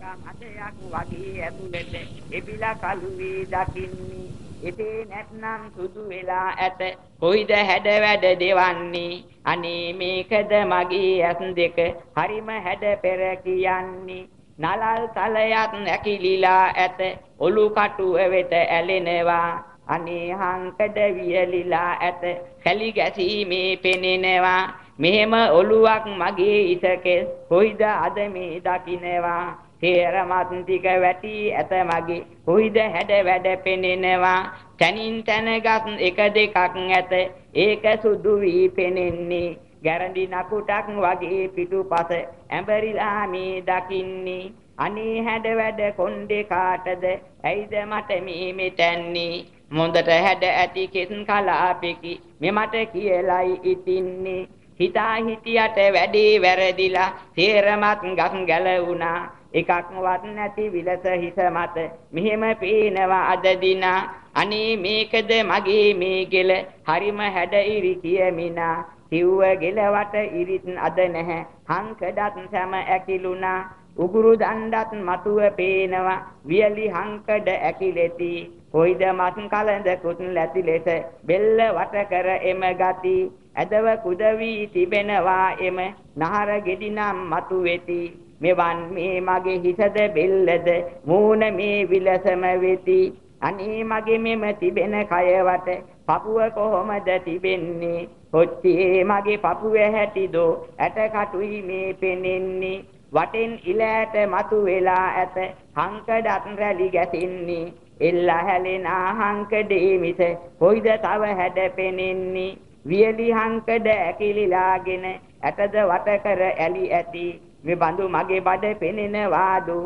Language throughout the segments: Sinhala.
මතයක් වගේ ඇතුළට එබිලා කළු වී දකින්නේ. එසේ නැත්නම් සුදු වෙලා ඇත. කොයිද හැඩ වැඩ දෙවන්නේ? අනේ මේකද මගේ ඇස් දෙක. හරිම හැඩ පෙර කියන්නේ. නලල් තලයක් නැකිලිලා ඇත. ඔලු කටුව වෙත ඇලෙනවා. අනේ හංකඩ වියලිලා ඇත. කැලි ගැසීමේ පෙනෙනවා. මෙහෙම ඔලුවක් මගේ ඉසකේ. කොයිද අද මේ දකින්නවා? තේරමත් ටික වැටි ඇත මගේ. කොයිද හැඩ වැඩ පෙනෙනවා. තනින් තනගත් එක දෙකක් ඇත. ඒක සුදු වී පෙනෙන්නේ. ගැරන්ඩි නකුටක් වගේ පිටුපස. ඇඹරිලා මේ දකින්නේ. අනේ හැඩ වැඩ කොණ්ඩේ කාටද? ඇයිද මට මේ මෙතැන්නේ? මොඳට හැඩ ඇති කෙස් කලාපෙකි. මෙමට කියලයි ඉතින්නේ. හිතා හිටියට වැඩේ වැරදිලා තේරමත් ගස් ගැලවුණා. එකක්වත් නැති විලස හිස මත මෙහෙම පේනවා අද දිනා. අනේ මේකද මගේ මේ ගෙල? හරිම හැඩ ඉරි කියමිනා. සිව්ව ගෙලවට ඉරිත් අද නැහැ. හංකඩත් සැම ඇකිලුණා උගුරු දණ්ඩත් මතුව පේනවා. වියලි හංකඩ ඇකිලෙති. කොයිද මත් කලඳ කුත් ලැති ලෙස බෙල්ල වට කර එම ගති. ඇදව කුද වී තිබෙනවා එම. නහර ගෙඩිනම් මතු වෙති මෙවන් මේ මගේ හිසද බෙල්ලද මූණ මේ විලසම වෙති. අනේ මගේ මෙම තිබෙන කයවට පපුව කොහොමද තිබෙන්නේ? කොච්චේ මගේ පපුවේ හැටිදෝ ඇට කටුයි මේ පෙනෙන්නේ? වටෙන් ඉලෑට මතු වෙලා ඇත හංකඩත් රැලි ගැසින්නේ. එල්ල හැලෙන හංකඩේ මිස කොයිද තව හැඩ පෙනෙන්නේ? වියලි හංකඩ ඇකිලිලාගෙන ඇටද වට කර ඇලි ඇති. මේ බඳු මගේ බඩ පෙනෙන වාදු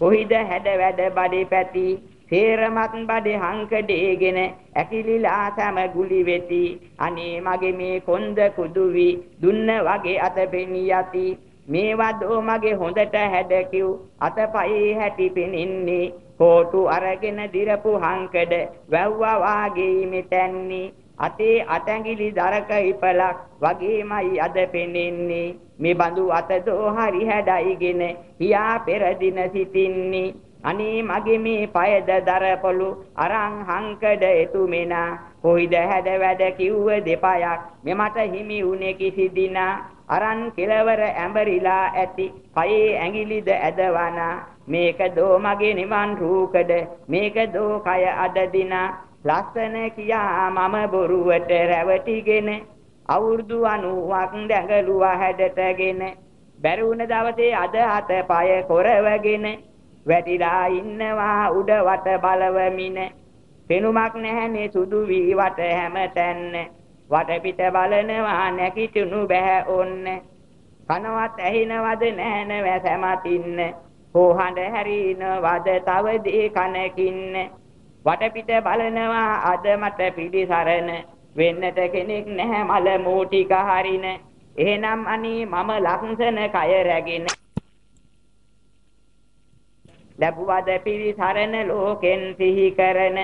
කොහිද හැඩ වැඩ බඩේ පැති තේරමත් බඩේ හංකඩේගෙන ඇකිලිලා සම ගුලි වෙති. අනේ මගේ මේ කොන්ද කුදුවි දුන්න වගේ අත පෙනී යති. මේවදෝ මගේ හොඳට හැඩ කිව් අතපයි හැටි පෙනින්නේ. කෝටු අරගෙන දිරපු හංකඩ වැව්වා වාගේ මෙතැන්නේ. අතේ අටැඟිලි දරක ඉපලක් වගේමයි අද පෙනෙන්නේ. මේ බඳු අතදෝ හරි හැඩයිගෙන හියා පෙරදින සිටින්නේ අනේ මගේ මේ පයද දරපොළු අරන් හංකඩ එතුමෙනා. කොයිද හැඩ වැඩ කිව්ව දෙපයක්? මෙමට හිමි උනේ කිසි දිනා. අරන් කෙලවර ඇඹරිලා ඇති පයේ ඇඟිලිද ඇදවනා. මේක දෝ මගේ නිවන් රූකඩ මේක දෝ කය අද දිනා. ලස්සන කියා මම බොරුවට රැවටිගෙන අවුරුදු 90ක් දැඟලුවා හැඩටගෙන බැරි වුණ දවසේ අද අත පය කොරවගෙන වැටිලා ඉන්නවා උඩ වට බලවමින. පෙනුමක් නැහැනේ සුදු වී වට හැමතැන්න. වටපිට බලනවා නැකිතුණු බෑ ඔන්න. කනවත් ඇහිනවද නැහැන වැසමතින්න. හොහඬ හැරිනවද තව දී කනකින්න. වටපිට බලනවා අද මට පිළිසරණ වෙන්නට කෙනෙක් නැහැ මල මූටික හරින. එහෙනම් අනී මම ලක්ෂණ කය රැගෙන ලැබුවද පිළිසරණ ලෝකෙන් සිහි කරන.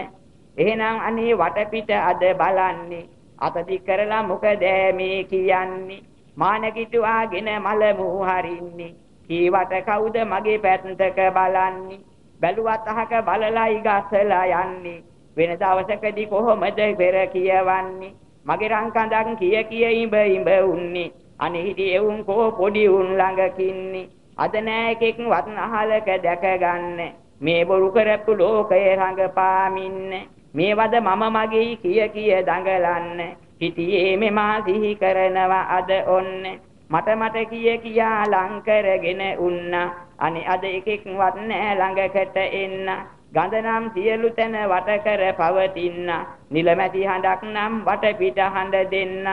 එහෙනම් අනේ වටපිට අද බලන්නේ. අතදි කරලා මොකද මේ කියන්නේ? මානකිටුවාගෙන මල මූ හරින්නේ. කීවට කවුද මගේ පැත්තක බලන්නේ? බැලුවත් අහක බලලයි ගස්සලා යන්නේ. වෙන දවසකදී කොහොමද පෙර කියවන්නේ? මගේ රංකඳක් කිය කිය ඉඹ ඉඹ උන්නේ. අනේ හිටි එවුන් කෝ පොඩි උන් ළඟකින්නේ අද නෑ එකෙක් වත් අහලක දැක ගන්න. මේ බොරු කරපු ලෝකයේ රඟපාමින්න මේවද මම මගේ කිය කිය දඟලන්න. හිටියේ මෙමා සිහි කරනවා අද ඔන්න. මට මට කිය කියා ලං කරගෙන උන්නා. අනේ අද එකෙක් වත් නෑ ළඟකට එන්න. ගඳ නම් සියලු තැන වට කර පවතින්න. නිලමැති හඬක් නම් වට පිට හඬ දෙන්න.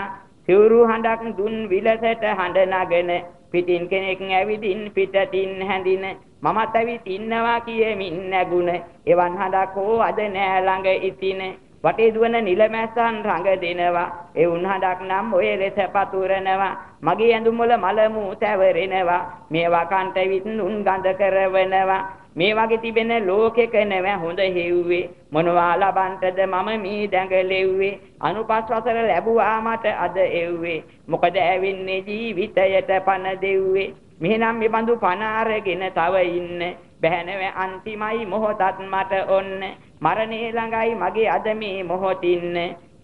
සිවුරු හඬක් දුන් විලසට හඬ නගන. පිටින් කෙනෙක් ඇවිදින් පිටතින් හැඳින. මමත් ඇවිත් ඉන්නවා කියමින් නැගුණ. එවන් හඬක් හෝ අද නෑ ළඟ ඉතින. වටේ දුවන නිලමැස්සන් රඟ දෙනවා ඒ උන් හඬක් නම් ඔය ලෙස පතුරනවා. මගේ ඇඳුම් වල මල මූ තැවරෙනවා. මේවා කන්ට විත් උන් ගඳ කරවනවා. මේ වගේ තිබෙන ලෝකෙක නැව හොඳ හෙව්වේ. මොනවා ලබන්ටද මම මේ දැඟලෙව්වේ අනුපස් වසර ලැබුවා මට අද එව්වේ. මොකද ඇවින්නේ ජීවිතයට පන දෙව්වේ? මෙහෙනම් මේ බඳු පණ අරගෙන තව ඉන්න. බැහැනව අන්තිමයි මොහොතත් මට ඔන්න. මරණේ ළඟයි මගේ අද මේ මොහොතින්න.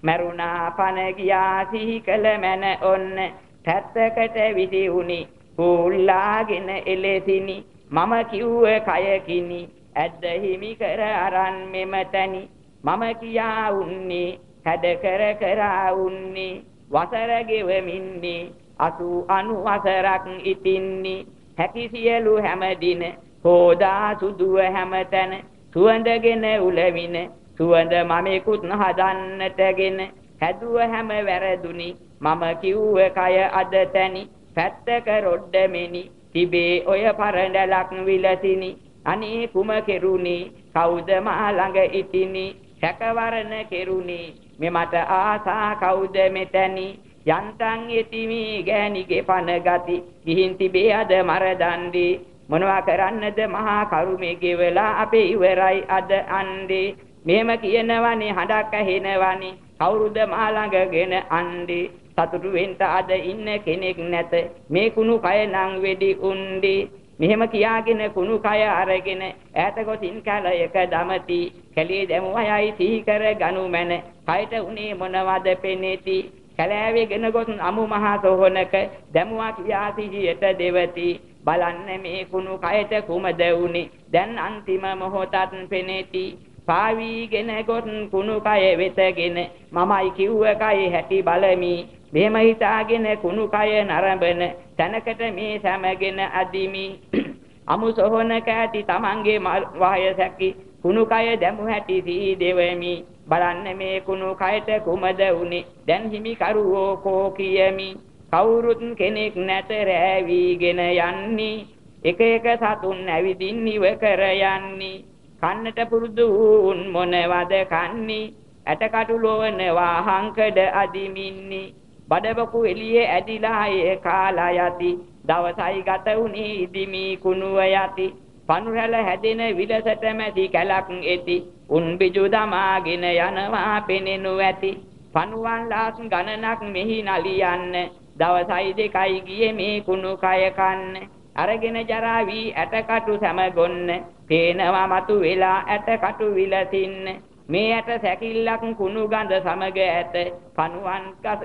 මරුණා පණ ගියා සිහි කළ මැන ඔන්න. පැත්තකට විසි උනි කුල්ලාගෙන එලෙසිනි. මම කිව්ව කයකිනි ඇද්ද හිමි කර අරන් මෙම තනි. මම කියා උන්නේ හැඩ කර කරා උන්නේ වසර ගෙවමින්නේ අසු අනු වසරක් ඉතින්නේ. හැකි සියලු හැම දින හෝදා සුදුව හැමතැන සුවඳගෙන උලවින සුවඳ මමෙකුත් හදන්නටගෙන හැදුව හැම වැරදුනි. මම කිව්ව කය අද තැනි පැත්තක රොඩ්ඩ මෙනි. තිබේ ඔය පරඬලක් විලසිනි. අනේ කුම කෙරුණි? කවුද මා ළඟ ඉතිනි? සැකවරණ කෙරුණි. මෙමට ආසා කවුද මෙතැනි? යන්තන් යතිමි ගෑණිගේ පන ගති. ගිහින් තිබේ අද මර දණ්ඩේ. මොනවා කරන්නද මහා කරුමේ ගෙවලා අපේ ඉවරයි අද අන්දේ. මෙහෙම කියනවනේ හඬක් ඇහෙනවනේ. කවුරුද මා ළඟගෙන අන්දේ? සතුටු වෙන්න අද ඉන්න කෙනෙක් නැත. මේ කුණු කය නම් වෙඩි උන්දී. මෙහෙම කියාගෙන කුණු කය අරගෙන ඈත ගොසින් කලයක දමති. කැලේ දැමුවයයි සිහි කර ගනු මැන. කයට උනේ මොනවද පෙනේති? කැලෑවේගෙන ගොස් අමු මහා සෝහනක දැමුවා කියා සිහියට දෙවති. බලන්න මේ කුණු කයට කුමද උනේ දැන් අන්තිම මොහොතත් පෙනේති. පාවීගෙන ගොස් කුණු කය වෙතගෙන මමයි කිව්ව කය හැටි බලමි. මෙහෙම හිතාගෙන කුණු කය නරඹන තැනකට මේ සැමගෙන අදිමි. අමු සොහනක ඇති තමන්ගේ වායසකි කුණු කය දැමු හැටි සී දෙවමි. බලන්න මේ කුණු කයට කුමද උනේ දැන් හිමි කරුවෝ කෝ කියමි. කවුරුත් කෙනෙක් නැත රෑවිගෙන යන්නේ. එක එක සතුන් ඇවිදින් ඉව කර යන්නේ. කන්නට පුරුදු වුන් මොනවද කන්නේ? ඇටකටු ලොවන වාහංකඩ අදිමින්නේ. බඩබකු එළියේ ඇදිලා ඒ කාලා යති. දවසයි ගත උනි ඉදිමි කුණුව යති. පනුරැල හැදෙන විලසට මැදි කැලක් එති. උන් බිජු දමාගෙන යනවා පෙනෙනු ඇති. පනුවන් ලාස් ගණනක් මෙහි නලියන්න. දවසයි දෙකයි ගියේ මේ කුණු කය කන්න. අරගෙන ජරා වී ඇටකටු සැමගොන්න පේනවා මතු වෙලා ඇටකටු විලසින්න. මේ ඇට සැකිල්ලක් කුණු ගඳ සමග ඇත. පණුවන්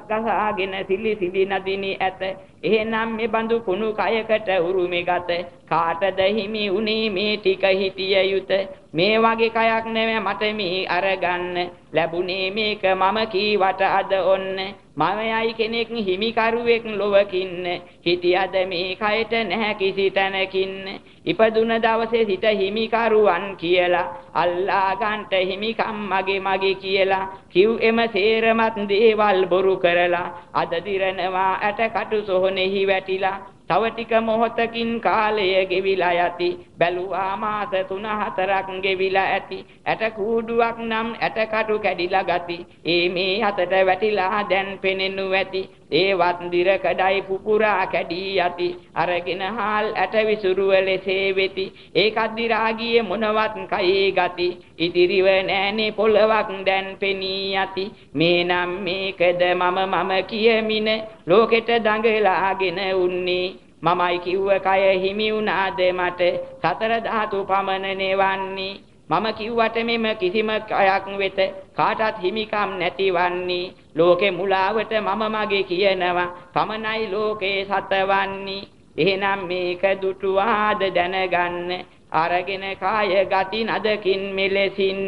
ගසාගෙන සිලි සිලි නදිනි ඇත. එහෙනම් මේ බඳු කුණු කයකට උරුමෙ ගත. කාටද හිමි උනේ මේ ටික හිතිය යුත. මේ වගේ කයක් නෙවෙයි මට මේ අරගන්න. ලැබුණේ මේක මම කීවට අද ඔන්න. මම යයි කෙනෙක් හිමිකරුවෙක් ලොවකින්න. හිටියද මේ කයට නැහැ කිසි තැනකින්න. ඉපදුන දවසේ සිට හිමිකරුවන් කියලා. අල්ලා ගන්නට හිමිකම් මගේ මගේ කියලා. කිව් එම සේරමත් දේවල් බොරු කරලා. අද දිරනවා ඇට කටු සොහොනේහි වැටිලා. තව ටික මොහොතකින් කාලය ගෙවිලා යති. බැලුවා මාස 3-4ක් ගෙවිලා ඇති. ඇට කූඩුවක් නම් ඇට කටු කැඩිලා ගති. ඒ මේ හතට වැටිලා දැන් පෙනෙනු ඇති. ඒවත් දිර කඩයි පුපුරා කැඩී යති. අරගෙන හාල් ඇට විසුරුව ලෙසේ වෙති ඒකත් දිරා ගියේ මොනවත් කයේ ගති. ඉතිරිව නෑනේ පොළවක් දැන් පෙනී යති. මේනම් මේකද මම මම කියමින ලෝකෙට දඟලාගෙන උන්නේ. මමයි කිව්ව කය හිමි වුණාද මට? සතර ධාතු පමණ නෙවන්නේ. මම කිව්වට මෙම කිසිම කයක් වෙත කාටත් හිමිකම් නැතිවන්නේ. ලෝකේ මුලාවට මම මගේ කියනවා පමණයි ලෝකේ සතවන්නේ. එහෙනම් මේක දුටුවාද දැනගන්න. අරගෙන කාය ගති නදකින් මෙලෙසින්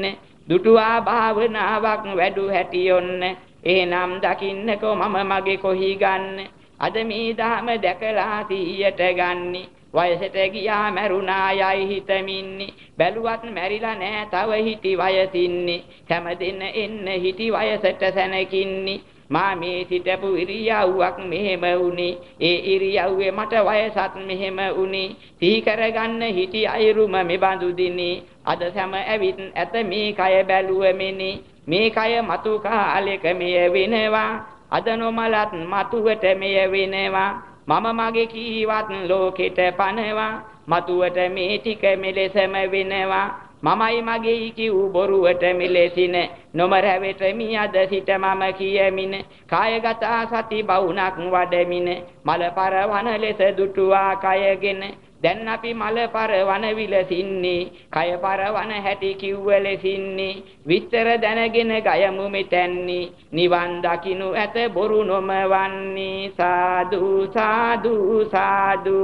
දුටුවා භාවනාවක් වැඩු හැටියොන්න එහෙනම් දකින්නකෝ මම මගේ කොහි ගන්න. අද මේ ධම දැකලා සිහියට ගන්නේ. වයසට ගියා මැරුණා යයි හිතමින්නේ. බැලුවත් මැරිලා නෑ තව හිටි වයසින්නේ. හැමදෙන්න එන්න හිටි වයසට සැනකින්නේ. මා මේ සිටපු ඉරියව්වක් මෙහෙම වුනේ ඒ ඉරියව්වේ මට වයසත් මෙහෙම වුනේ සිහි කරගන්න හිටි අයරුම මෙබඳු දිනේ. අද සම ඇවිත් ඇත මේ කය බැලුවෙමිනි මේ කය මතු කාලෙක මෙය වෙනවා. අද නොමලත් මතුවට මෙය වෙනවා. මම මගේ කීවත් ලෝකෙට පනවා මතුවට මේ ටික මෙලෙසම වෙනවා. මමයි මගේ කිව් බොරුවට මෙලෙසින නොමර වෙතමි අද සිට මම කියමින. කායගත සති බවුණක් වඩමින මල පරවන ලෙස දුටුවා කයගෙන. දැන් අපි මල පරවන විලසින්නේ කය පරවන හැටි කිව්ව ලෙසින්නේ විස්තර දැනගෙන ගයමු මෙතැන්නේ නිවන් දකින්නු ඇත බොරු නොමවන්නේ. සාදු සාදු සාදු.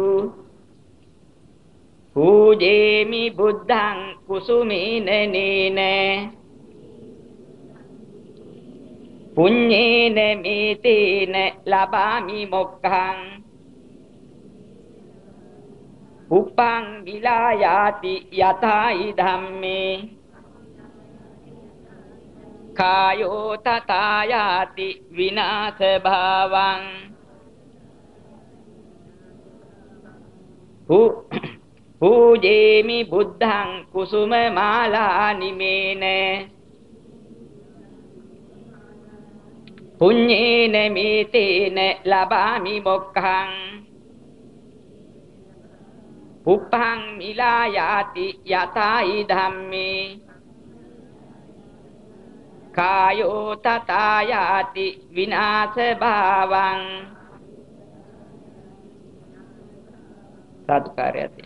පූජේමි බුද්ධං කුසුමේන නේන. පුඤ්ඤේන මේතේන ලබාමි මොක්ඛං. උපං විලායාති යතයි ධම්මේ. කායෝ තථායාති විනාශ භාවං. පූජේමි බුද්ධං කුසුම මාලා නිමේන පුඤ්ඤේන මේතේන ලබාමි මොක්ඛං. උප්පං මිලායාති යතයි ධම්මේ. කායෝ තථායාති විනාශ භාවං. සත්කාරයති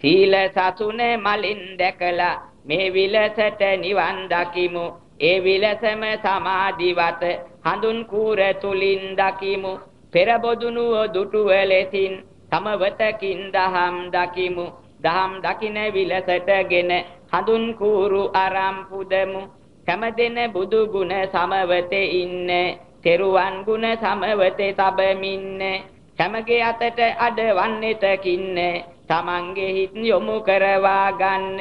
සීල සසුන මලින් දැකලා මේ විලසට නිවන් දකිමු. ඒ විලසම සමාධිවත හඳුන් කූර තුලින් දකිමු. පෙර බොදුනුව දුටුව ලෙසින් සමවතකින් දහම් දකිමු. දහම් දකින විලසටගෙන හඳුන් කූරු අරම් පුදමු. කැමදෙන බුදු ගුණ සමවතේ ඉන්න. තෙරුවන් ගුණ සමවතේ තබමින්න. කැමගේ අතට අඩවන්නේතකින්න තමන්ගේ හිත් යොමු කරවා ගන්න.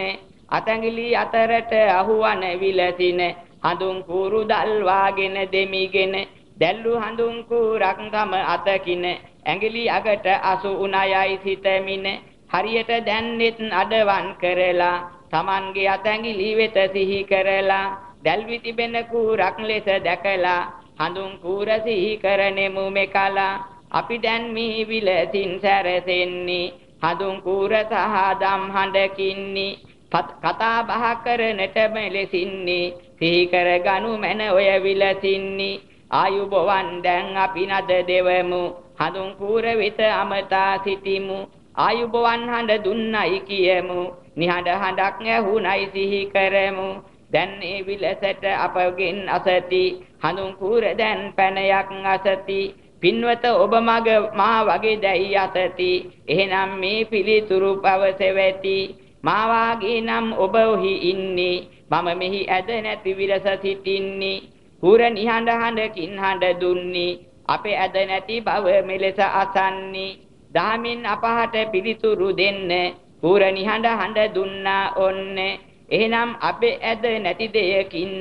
අතංගිලි අතරට අහුවන විලසින. හඳුන් කූරු දල්වාගෙන දෙමිගෙන. දැල්ලු හඳුන් කූරක් තම අතකින. ඇඟිලි අගට අසු උණයයි සිතමින හරියට දැන්නෙත් අඩවන් කරලා Tamanගේ අතැඟිලි වෙත සිහි කරලා දැල්වි තිබෙන කූරක් ලෙස දැකලා හඳුන් කූර සිහි කරනෙමු මෙකලා. අපි දැන් මේ විලසින් සැරසෙන්නේ හඳුන් කූර සහ දම් හඬකින්නේ. කතා බහ කරනට මෙලෙසින්නේ සිහි කර ගනු මැන ඔය විලසින්නේ ආයුබෝවන් දැන් අපි නද දෙවමු. හඳුන් කූර වෙත අමතා සිටිමු. ආයුබෝවන් හඬ දුන්නයි කියමු. නිහඬ හඬක් ඇහුණයි සිහි කරමු. දැන් ඒ විලසට අපගෙන් අසති. හඳුන් කූර දැන් පැනයක් අසති. පින්වත ඔබ මග මා වගේ දැයි අතති එහෙනම් මේ පිළිතුරු පවසෙවති මා වාගේ නම් ඔබ ඔහි ඉන්නේ. මම මෙහි ඇද නැති විරස සිටින්නේ. පුර නිහඬ හඬකින් හඬ දුන්නේ. අපේ ඇද නැති බව මෙලෙස අසන්නේ. දහමින් අපහට පිළිතුරු දෙන්න පුර නිහඬ හඬ දුන්නා ඔන්නේ. එහෙනම් අපේ ඇද නැති දෙයකින්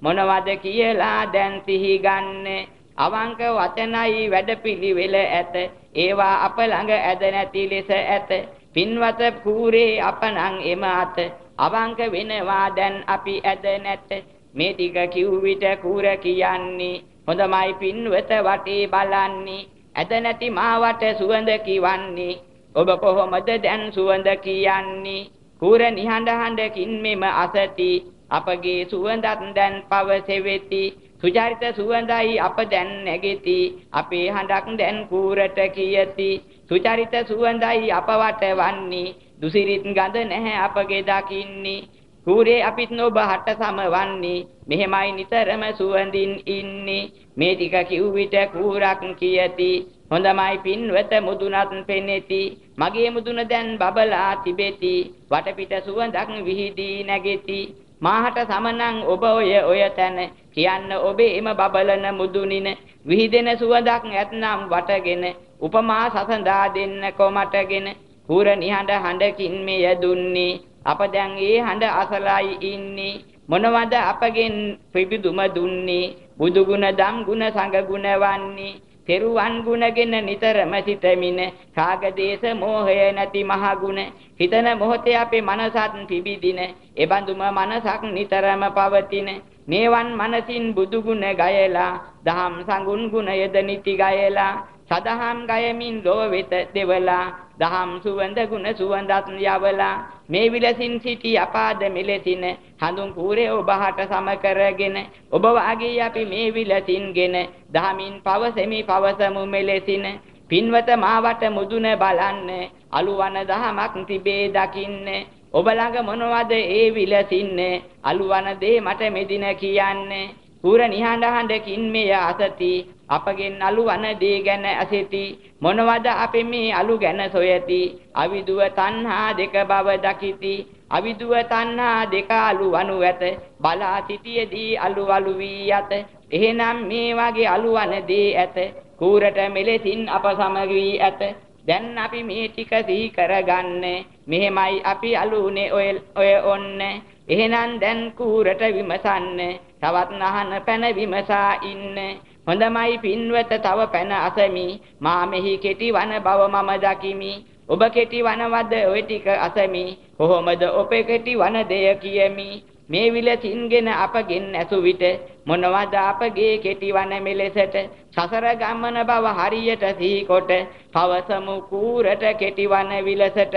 මොනවද කියලා දැන් සිහි ගන්නේ අවංක වචනයි වැඩපිළිවෙල ඇත. ඒවා අප ළඟ ඇද නැති ලෙස ඇත. පින්වත කූරේ අපනං එම අත. අවංක වෙනවා දැන් අපි ඇද නැත. මේ ටික කිව් විට කූර කියන්නේ හොඳමයි පින්වත වටේ බලන්නේ. ඇද නැති මාවට සුවඳ කිවන්නේ. ඔබ කොහොමද දැන් සුවඳ කියන්නේ? කූර නිහඬ හඬකින් මෙම අසති. අපගේ සුවඳත් දැන් පවසෙවෙති සුචරිත සුවඳයි අප දැන් නැගෙති. අපේ හඬක් දැන් කූරට කියති. සුචරිත සුවඳයි අප වටවන්නේ දුසිරිත් ගඳ නැහැ අපගේ දකින්නේ. කූරේ අපිත් නොබ හට සමවන්නේ. මෙහෙමයි නිතරම සුවඳින් ඉන්නේ. මේ ටික කිව් විට කූරක් කියති. හොඳමයි පින්වත මුදුනත් පෙනෙති. මගේ මුදුන දැන් බබලා තිබෙති. වටපිට සුවඳක් විහිදී නැගෙති. මාහට සමනං ඔබ ඔය ඔය තැන. කියන්න ඔබේ එම බබලන මුදුනින. විහිදෙන සුවඳක් ඇතනම් වටගෙන. උපමා සසඳා දෙන්න කොමටගෙන. පුර නිහඬ හඬකින් මෙය දුන්නේ. අප දැන් ඒ හඬ අසලයි ඉන්නේ. මොනවද අපගෙන් පිබිදුම දුන්නේ? බුදු ගුණ දම් ගුණ සංඝ ගුණ වන්නේ. තෙරුවන් ගුණගෙන නිතරම සිතමින කාගදේශ මෝහය නැති මහ ගුණ. හිතන මොහොතේ අපේ මනසත් පිබිදින එබඳුම මනසක් නිතරම පවතින. මේවන් මනසින් බුදු ගුණ ගයලා දහම් සංගුණ ගුණයද නිති ගයලා සදහම් ගයමින් ලෝ වෙත දෙවලා දහම් සුවඳ ගුණ සුවඳත් යවලා මේ විලසින් සිටි අපාද මෙලෙසින හඳුන් කූරේ ඔබහට සම කරගෙන ඔබ වාගේ අපි මේ විලසින්ගෙන දහමින් පවසෙමි පවසමු මෙලෙසින පින්වත මාවට මුදුන බලන්න අලුවන දහමක් තිබේ දකින්න ඔබ ළඟ මොනවද ඒ විලසින්නේ අලුවන දේ මට මෙදින කියන්නේ පුර නිහඬ හඬකින් මෙය අසති අපගෙන් අලුවන දේ ගැන ඇසෙති. මොනවද අපි මේ අලු ගැන සොයති? අවිදුව තණ්හා දෙක බව දකිති. අවිදුව තණ්හා දෙක අලු වනු ඇත. බලා සිටියේදී අලු අලු වී යත. එහෙනම් මේ වගේ අලුවන දේ ඇත. කූරට මෙලෙසින් අප සමග වී ඇත. දැන් අපි මේ ටික සිහි කරගන්නේ. මෙහෙමයි අපි අලුනේ ඔය ඔය ඔන්න. එහෙනම් දැන් කූරට විමසන්නේ. තවත් නහන පැන විමසා ඉන්නේ. හොඳමයි පින්වත තව පැන අසමි. මා මෙහි කෙටි වන බව මම දකිමි. ඔබ කෙටි වනවද ඔය ටික අසමි. කොහොමද ඔපේ කෙටි වන දෙය කියමි. මේ විලසින්ගෙන අපගෙන් ඇසු විට මොනවද අපගේ කෙටිවන මෙලෙසට? සසර ගමන බව හරියට සීකොට පවසමු කූරට කෙටිවන විලසට.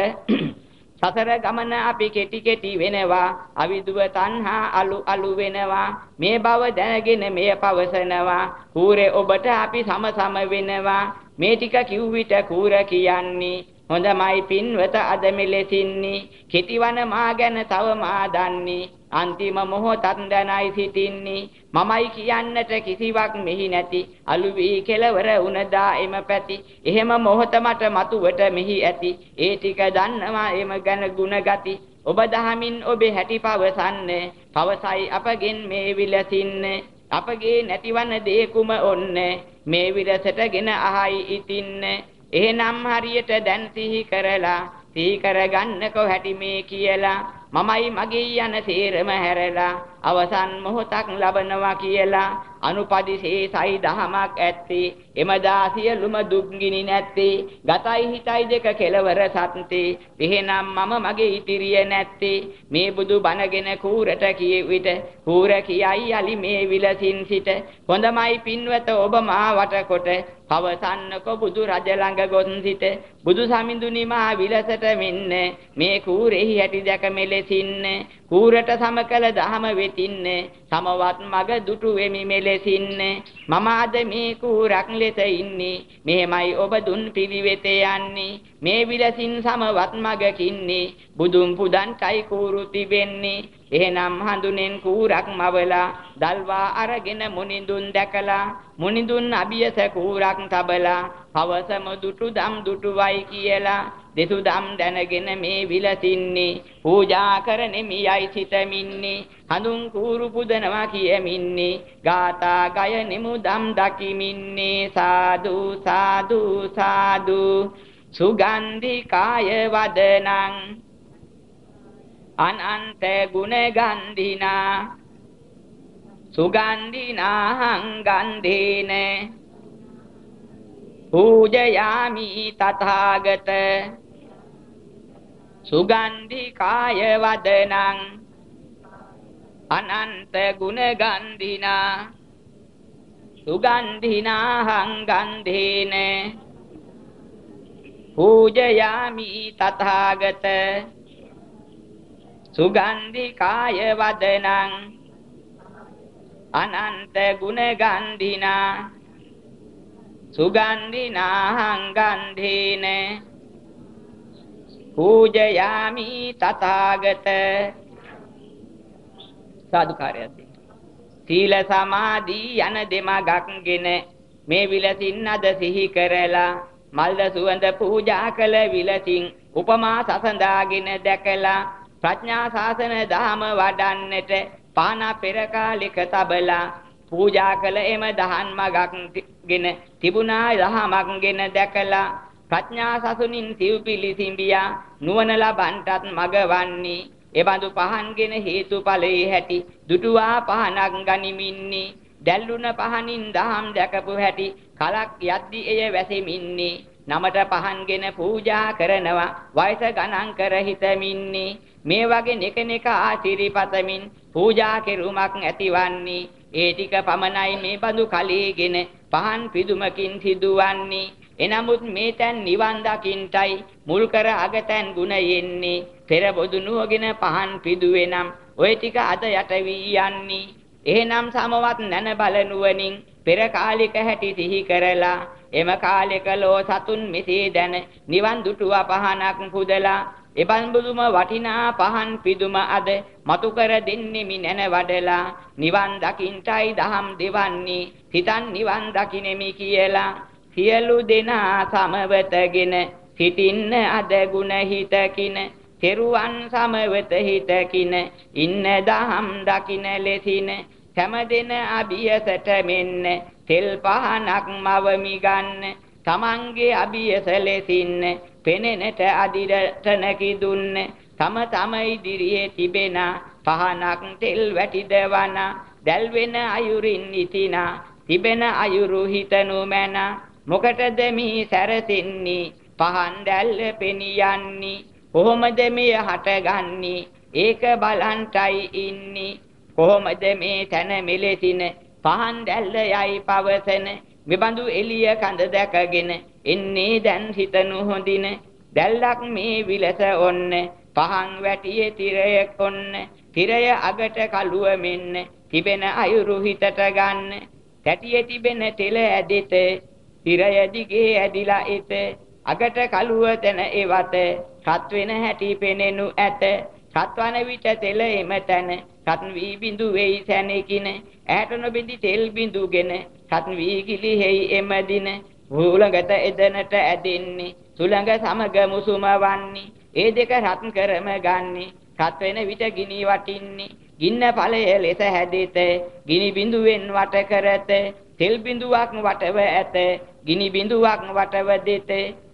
සසර ගමන අපි කෙටි කෙටි වෙනවා. අවිදුව තණ්හා අලු අලු වෙනවා. මේ බව දැනගෙන මෙය පවසනවා. කූරේ ඔබට අපි සම සම වෙනවා. මේ ටික කිව් විට කූර කියන්නේ හොඳමයි පින්වත අද මෙලෙසින්නේ. කෙටිවන මා ගැන තව මා දන්නේ. අන්තිම මොහොතත් දැනයි සිටින්නේ. මමයි කියන්නට කිසිවක් මෙහි නැති. අලු වී කෙලවර උනදා එම පැති. එහෙම මොහොත මට මතුවට මෙහි ඇති. ඒ ටික දන්නවා එම ගැන ගුණ ගති. ඔබ දහමින් ඔබේ හැටි පවසන්නේ. පවසයි අපගෙන් මේ විලසින්නේ. අපගේ නැතිවන දේ කුම ඔන්නේ. මේ විලසටගෙන අහයි ඉතින්නේ. එහෙනම් හරියට දැන් සිහි කරලා සිහි කරගන්නකෝ හැටි මේ කියලා. මමයි මගේ යන සේරම හැරලා අවසන් මොහොතක් ලබනවා කියලා අනුපදිශේසයි දහමක් ඇත්තේ එමදා සියලුම දුක්ගිනි නැත්තේ ගතයි හිතයි දෙක කෙලවර සත්‍තේ එහෙනම් මම මගේ ඉතිරිය නැත්තේ. මේ බුදු බණගෙන කූරට කියෙවිට කූර කියයි යලි මේ විලසින් සිට. හොඳමයි පින්වත ඔබ මා වටකොට පවසන්නකො බුදු රජ ළඟ ගොන් සිට. බුදු සමිඳුනි මා විලසට මෙන්න මේ කූරෙහි හැටි දැක මෙලෙසින්න කූරට සමකල දහම වෙතින්න සමවත් මග දුටු වෙමි මෙලෙසින්න. මම අද මේ කූරක් ලෙස ඉන්නේ මෙහෙමයි ඔබ දුන් පිළිවෙත යන්නේ. මේ විලසින් සමවත් මගකින්නේ බුදුන් පුදන්ටයි කූරු තිබෙන්නේ. එහෙනම් හඳුනෙන් කූරක් මවලා දල්වා අරගෙන මුනිඳුන් දැකලා මුනිඳුන් අභියස කූරක් තබලා පවසම දුටු දම් දුටුවයි කියලා දෙසු දම් දැනගෙන මේ විලසින්නේ. පූජා කරනෙමියයි සිතමින්නේ. හඳුන් කූරු පුදනවා කියමින්නේ. ගාථා ගයනෙමු දම් දකිමින්නේ. සාදු සාදු සාදු. සුගන්ධිකාය වදනං. අනන්ත ගුණ ගන්ධිනා. සුගන්ධිනාහං ගන්ධේන. පූජයාමි තථාගත. සුගන්ධිකාය වදනං අනන්ත ගුණ ගන්ධිනා සුගන්ධිනාහං ගන්ධේන. පූජයාමි තථාගත. සුගන්ධිකාය වදනං අනන්ත ගුණ ගන්ධිනා සුගන්ධිනාහං ගන්ධේන. පූජයාමි තථාගත. සාදුකාරයක් සීල සමාධි යන දෙමගක්ගෙන මේ විලසින් අද සිහි කරලා මල්ද සුවඳ පූජා කළ විලසින් උපමා සසඳාගෙන දැකලා ප්‍රඥා ශාසන දහම වඩන්නට පාන පෙර කාලෙක තබලා පූජා කළ එම දහන් මගක්ගෙන තිබුණා දහමක්ගෙන දැකලා ප්‍රඥා සසුනින් සිව්පිලි සිඹියා නුවණ ලබන්ටත් මග වන්නේ එබඳු පහන්ගෙන හේතුඵලයේ හැටි දුටුවා පහනක් ගනිමින්නේ. දැල්ුණ පහනින් දහම් දැකපු හැටි කලක් යද්දි එය වැසෙමින්නේ. නමට පහන්ගෙන පූජා කරනවා වයස ගණන් කර හිතමින්නේ. මේ වගේ නෙකනෙක ආශිර්වාදමින් පූජා කෙරුමක් ඇතිවන්නේ. ඒ ටික පමණයි මේ බඳු කලීගෙන පහන් පිදුමකින් සිදුවන්නේ. එනමුත් මේ තැන් නිවන් දකින්ටයි මුල් කර අගතැන් ගුණ යෙන්නේ පෙර බොදු නුවගෙන පහන් පිදුවේනම් ඔය ටික අද යට වී යන්නේ. එහෙනම් සමවත් නැන බල නුවණින් පෙර කාලික හැටි සිහි කරලා එම කාලෙක ලෝ සතුන් මෙසේ දැන නිවන් දුටුවා පහනක් පුදලා එබන්බුදුම වටිනා පහන් පිදුම අද මතු කර දෙන්නෙමි නැන වඩලා. නිවන් දකින්ටයි දහම් දෙවන්නේ. හිතන් නිවන් දකිනෙමි කියලා සියලු දෙනා සමවතගෙන සිටින්න අද ගුණ හිතකින. තෙරුවන් සමවත හිතකින. ඉන්න දහම් දකින ලෙසින. හැමදෙන අභියසට මෙන්න තෙල් පහනක් මවමි ගන්න තමන්ගේ අභියස ලෙසින් පෙනෙනට අදිරට නැකි දුන්න. තම තම ඉදිරියේ තිබෙන පහනක් තෙල් වැටිදවන දැල් වෙන අයුරින් ඉතිනා තිබෙන අයුරු හිතනු මැන. මොකටද මේ සැරසෙන්නේ? පහන් දැල්ල පෙනියන්නේ. කොහොමද මේ හටගන්නේ? ඒක බලන්ටයි ඉන්නේ. කොහොමද මේ තන මෙලෙසින? පහන් දැල්ල යයි පවසන. මෙබඳු එළිය කඳ දැකගෙන එන්නේ දැන් හිතනු හොඳින දැල්ලක් මේ විලස ඔන්න පහන් වැටියේ තිරය කොන්න තිරය අගට කළුව මෙන්න තිබෙන අයුරු හිතට ගන්න තැටියේ තිබෙන තෙල ඇදෙත තිරය දිගේ ඇදිලා එත අගට කළුව තැන එවත සත් වෙන හැටි පෙනෙනු ඇත සත්වන විට තෙල එම තැන සත් වී බිඳු වෙයි සැනකින ඈට නොබිඳි තෙල් බිඳුගෙන සත් වී කිලිහෙයි එම දින හුලඟට එදනට ඇදෙන්නේ. සුළඟ සමග මුසුම වන්නේ. ඒ දෙක රත් කරම ගන්නේ. සත් වෙන විට ගිනි වටින්නේ. ගින්න ඵලය ලෙස හැදෙත. ගිනි බිඳුවෙන් වට කරත. තෙල් බිඳුවක් වටව ඇත. ගිනි බිඳුවක් වටව දෙත.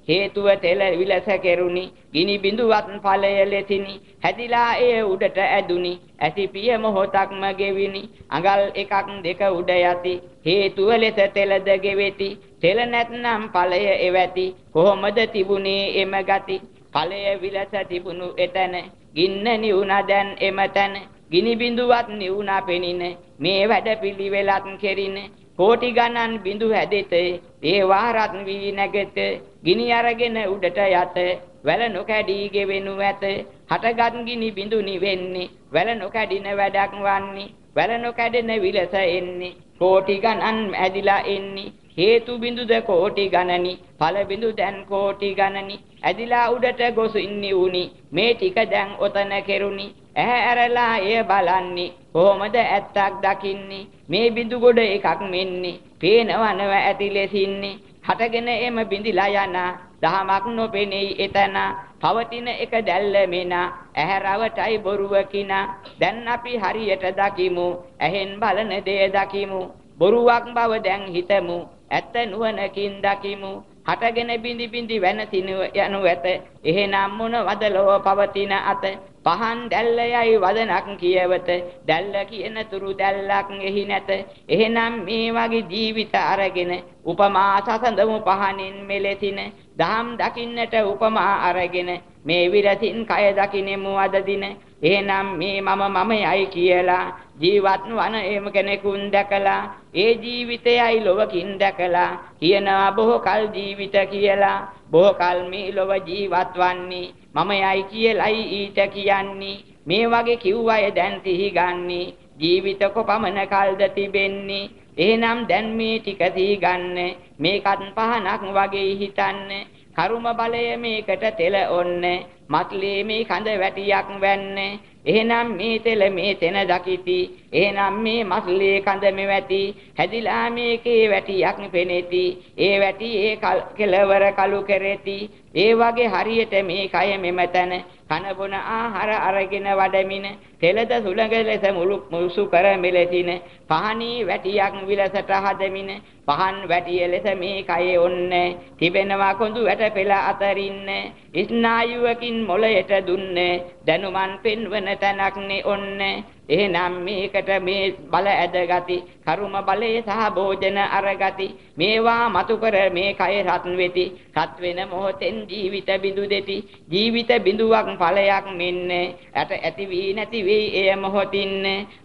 හේතුව තෙල විලස කෙරුනි ගිනි බිඳුවත් ඵලය ලෙසිනි. හැදිලා එය උඩට ඇදුනි. ඇසිපිය මොහොතක්ම ගෙවිනි. අඟල් එකක් දෙක උඩ යති. හේතුව ලෙස තෙලද ගෙවෙති. තෙල නැත්නම් ඵලය එවැති. කොහොමද තිබුණේ එම ගති? ඵලය විලස තිබුණු එතන. ගින්න නිවුණා දැන් එමතන ගිනි බිඳුවත් නිවුණා පෙනින. මේ වැඩ පිළිවෙලත් කෙරින. කෝටි ගණන් බිඳු හැදෙත. ඒ වාරත් වී නැගෙත. ගිනි අරගෙන උඩට යත වැල නොකැඩී ගෙවෙනු ඇත. හටගත් ගිනි බිඳු නිවෙන්නේ වැල නොකැඩින වැඩක් වන්නේ වැල නොකැඩෙන විලස එන්නේ. කෝටි ගණන් ඇදිලා එන්නේ හේතු බිඳුද කෝටි ගණනි ඵල බිඳු දැන් කෝටි ගණනි. ඇදිලා උඩට ගොස් ඉන්නි උනි මේ ටික දැන් ඔතන කෙරුනි. ඇහැ ඇරලා එය බලන්නේ කොහොමද ඇත්තක් දකින්නේ? මේ බිඳු ගොඩ එකක් මෙන්නේ පේනවනව ඇති ලෙසින්නේ. හටගෙන එම බිඳිලා යන දහමක් නොපෙනෙයි එතන පවතින එක දැල්ල මෙන ඇහැ රවටයි බොරුව කිනා. දැන් අපි හරියට දකිමු. ඇහෙන් බලන දේ දකිමු. බොරුවක් බව දැන් හිතමු. ඇත්ත නුවණකින් දකිමු. හටගෙන බිඳි බිඳි වෙනසින යනු ඇත. එහෙනම් මොන වදලව පවතින අත? පහන් දැල්ලයයි වදනක් කියවත. දැල්ල කියන තුරු දැල්ලක් එහි නැත. එහෙනම් මේ වගේ ජීවිත අරගෙන උපමා සසඳමු පහනින් මෙලෙසින දහම් දකින්නට උපමා අරගෙන මේ විරසින් කය දකින්නෙමු අද දින. එහෙනම් මේ මම මමයි කියලා ජීවත් වන එම කෙනෙකුන් දැකලා ඒ ජීවිතයයි ලොවකින් දැකලා කියනවා බොහෝ කල් ජීවිත කියලා. බොහෝ කල් මේ ලොව ජීවත් වන්නේ. මමයි කියලයි ඊට කියන්නේ. මේ වගේ කිව්වය දැන් සිහි ගන්නේ. ජීවිත කොපමණ කල්ද තිබෙන්නේ? එහෙනම් දැන් මේ ටික සිහි ගන්න මේකත් පහනක් වගේ හිතන්න. කරුම බලය මේකට තෙල ඔන්නේ. මත්ලේ මේ කඳ වැටියක් වැන්නේ. එහෙනම් මේ තෙල මේ තෙන දකිති. එහෙනම් මේ මස්ලේ කඳ මෙවැති හැදිලා මේකේ වැටියක් පෙනෙති. ඒ වැටි ඒ කෙලවර කලු කෙරෙති. ඒ වගේ හරියට මේ කය මෙමෙතන කන බොන ආහාර අරගෙන වඩමින තෙලද සුළඟ ලෙස මුළු මුසු කර මෙලෙසින පහනී වැටියක් විලසට හදමින පහන් වැටිය ලෙස මේ කයේ ඔන්නේ. තිබෙනවා කොඳු වැට පෙළ අතරින් ස්නායුවකින් මොළයට දුන්නේ දැනුමන් පෙන්වන තැනක්නේ ඔන්නේ. එහෙනම් මේකට මේ බල ඇදගති කරුම බලයේ සහ භෝජන අරගති. මේවා මතු කර මේ කය රත් වෙති. රත් වෙන මොහොතෙන් ජීවිත බිඳු දෙති. ජීවිත බිඳුවක් ඵලයක් මෙන්නේ. ඇට ඇති වී නැති වී එය මොහොතින්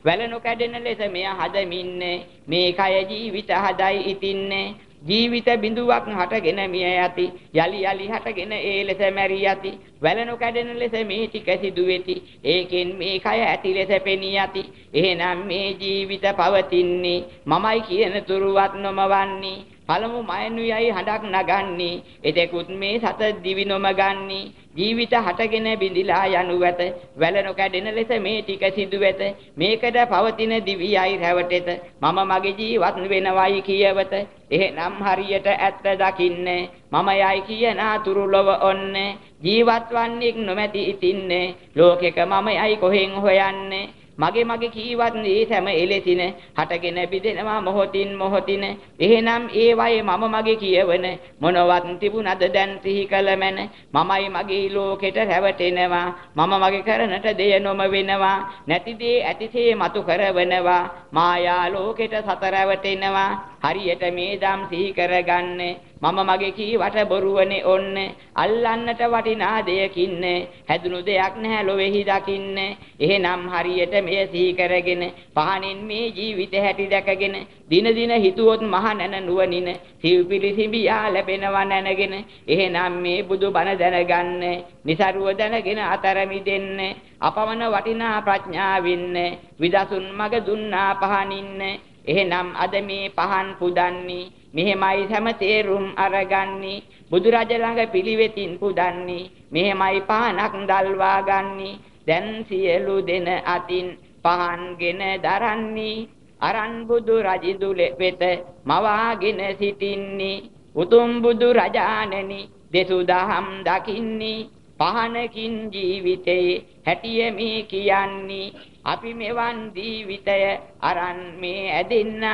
වැල නොකැඩෙන ලෙස මෙය හදමින්නේ. මේ කය ජීවිත හදයි ඉතින්නේ. ජීවිත බිඳුවක් හටගෙන මිය යති. යලි යලි හටගෙන ඒ ලෙස මැරී යති. වැලනු කැඩෙන ලෙස මේ ටික සිදු වෙති. ඒකෙන් මේ කය ඇති ලෙස පෙනී යති. එහෙනම් මේ ජීවිත පවතින්නේ මමයි කියන තුරුවත් නොමවන්නේ. පළමු මයනුයයි හඬක් නගන්නේ. එතෙකුත් මේ සත දිවි නොමගන්නේ. ජීවිත හටගෙන බිඳිලා යනු ඇත. වැල නොකැඩෙන ලෙස මේ ටික සිදු වෙත. මේකද පවතින දිවියයි රැවටෙත. මම මගේ ජීවත් වෙනවයි කියවත. එහෙනම් හරියට ඇත්ත දකින්නේ. මම යයි කියන අතුරු ලොව ඔන්නේ. ජීවත් වන්නේක් නොමැති ඉතින්නේ. ලෝකෙක මම යයි කොහෙන් හොයන්නේ? මගේ මගේ කීවත් ඒ සෑම එලෙසින හටගෙන බිදෙනවා මොහොතින් මොහොතින. එහෙනම් ඒ වයේ මම මගේ කියවන මොනවත් තිබුණද දැන් සිහි කළ මැන? මමයි මගේ ලෝකෙට රැවටෙනවා. මම මගේ කරනට දෙය නොම වෙනවා. නැති දේ ඇතිසේ මතු කරවනවා. මායා ලෝකෙට සත රැවටෙනවා. හරියට මේ දම් සිහි කරගන්නේ මම මගේ කීවට බොරුවනේ ඔන්න. අල්ලන්නට වටිනා දෙයකින් හැදුණු දෙයක් නැහැ ලොවේහි දකින්න. එහෙනම් හරියට මෙය සිහි කරගෙන පහනින් මේ ජීවිත හැටි දැකගෙන දින දින හිතුවොත් මහ නැන නුවණින සිව්පිලි සිඹියා ලැබෙනවා නැනගෙන එහෙනම් මේ බුදු බණ දැනගන්න નિසරුව දැනගෙන අතර මිදෙන්න අපමණ වටිනා ප්‍රඥාවින්න විදසුන් මග දුන්නා පහනින්න එහෙනම් අද මේ පහන් පුදන්නේ මෙහෙමයි හැම තේරුම් අරගන්නේ. බුදුරජ ළඟ පිළිවෙතින් පුදන්නේ මෙහෙමයි පහනක් දල්වා ගන්නේ දැන් සියලු දෙන අතින් පහන්ගෙන දරන්නේ. අරන් බුදු රජිදු වෙත මවාගෙන සිටින්නේ. උතුම් බුදු රජාණනි දෙසු දහම් දකින්නේ. පහනකින් ජීවිතේ හැටිය මේ කියන්නේ. අපි මෙවන් ජීවිතය අරන් මේ ඇදෙන්න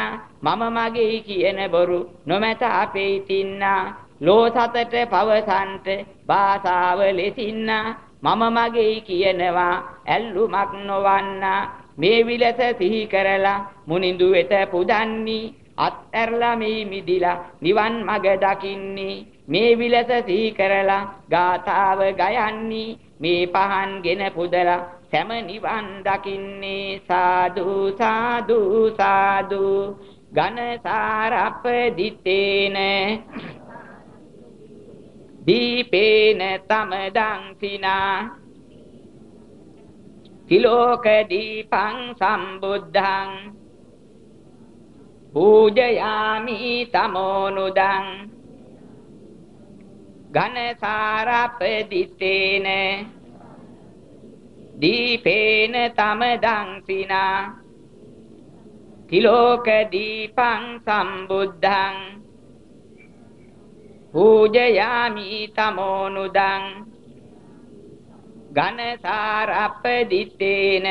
මම මගේ කියන බොරු නොමැත අපේ තින්නා. ලෝසතට පවසන්ට භාෂාව ලෙසින්න. මම මගේ කියනවා ඇල්ලුමක් නොවන්නා. මේ විලස සිහි කරලා මුනිඳු වෙත පුදන්නේ. අත් ඇරලා මේ මිදිලා නිවන් මඟ දකින්නේ. මේ විලස සිහි කරලා ගාථාව ගයන්නේ මේ පහන්ගෙන පුදලා සෑම නිවන් දකින්නේ සාදු සාදු සාදු. ඝන සාරප්ප දිත්තේන දීපේන තමදං සිනා. තිලෝක දීපං සම්බුද්ධං. පූජයාමි තමෝනුදං. ඝන සාරප්ප දිත්තේන දීපේන තමදං සිනා තිලෝක දීපං සම්බුද්ධං පූජයාමි තමෝනුදං ඝන සාරප්ප දිත්තේන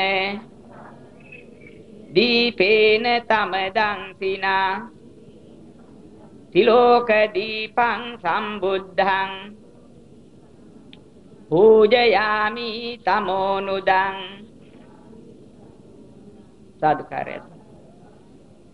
දීපේන තමදං සිනා තිලෝක දීපං සම්බුද්ධං පූජයාමි තමෝනුදං සාදුකාරය.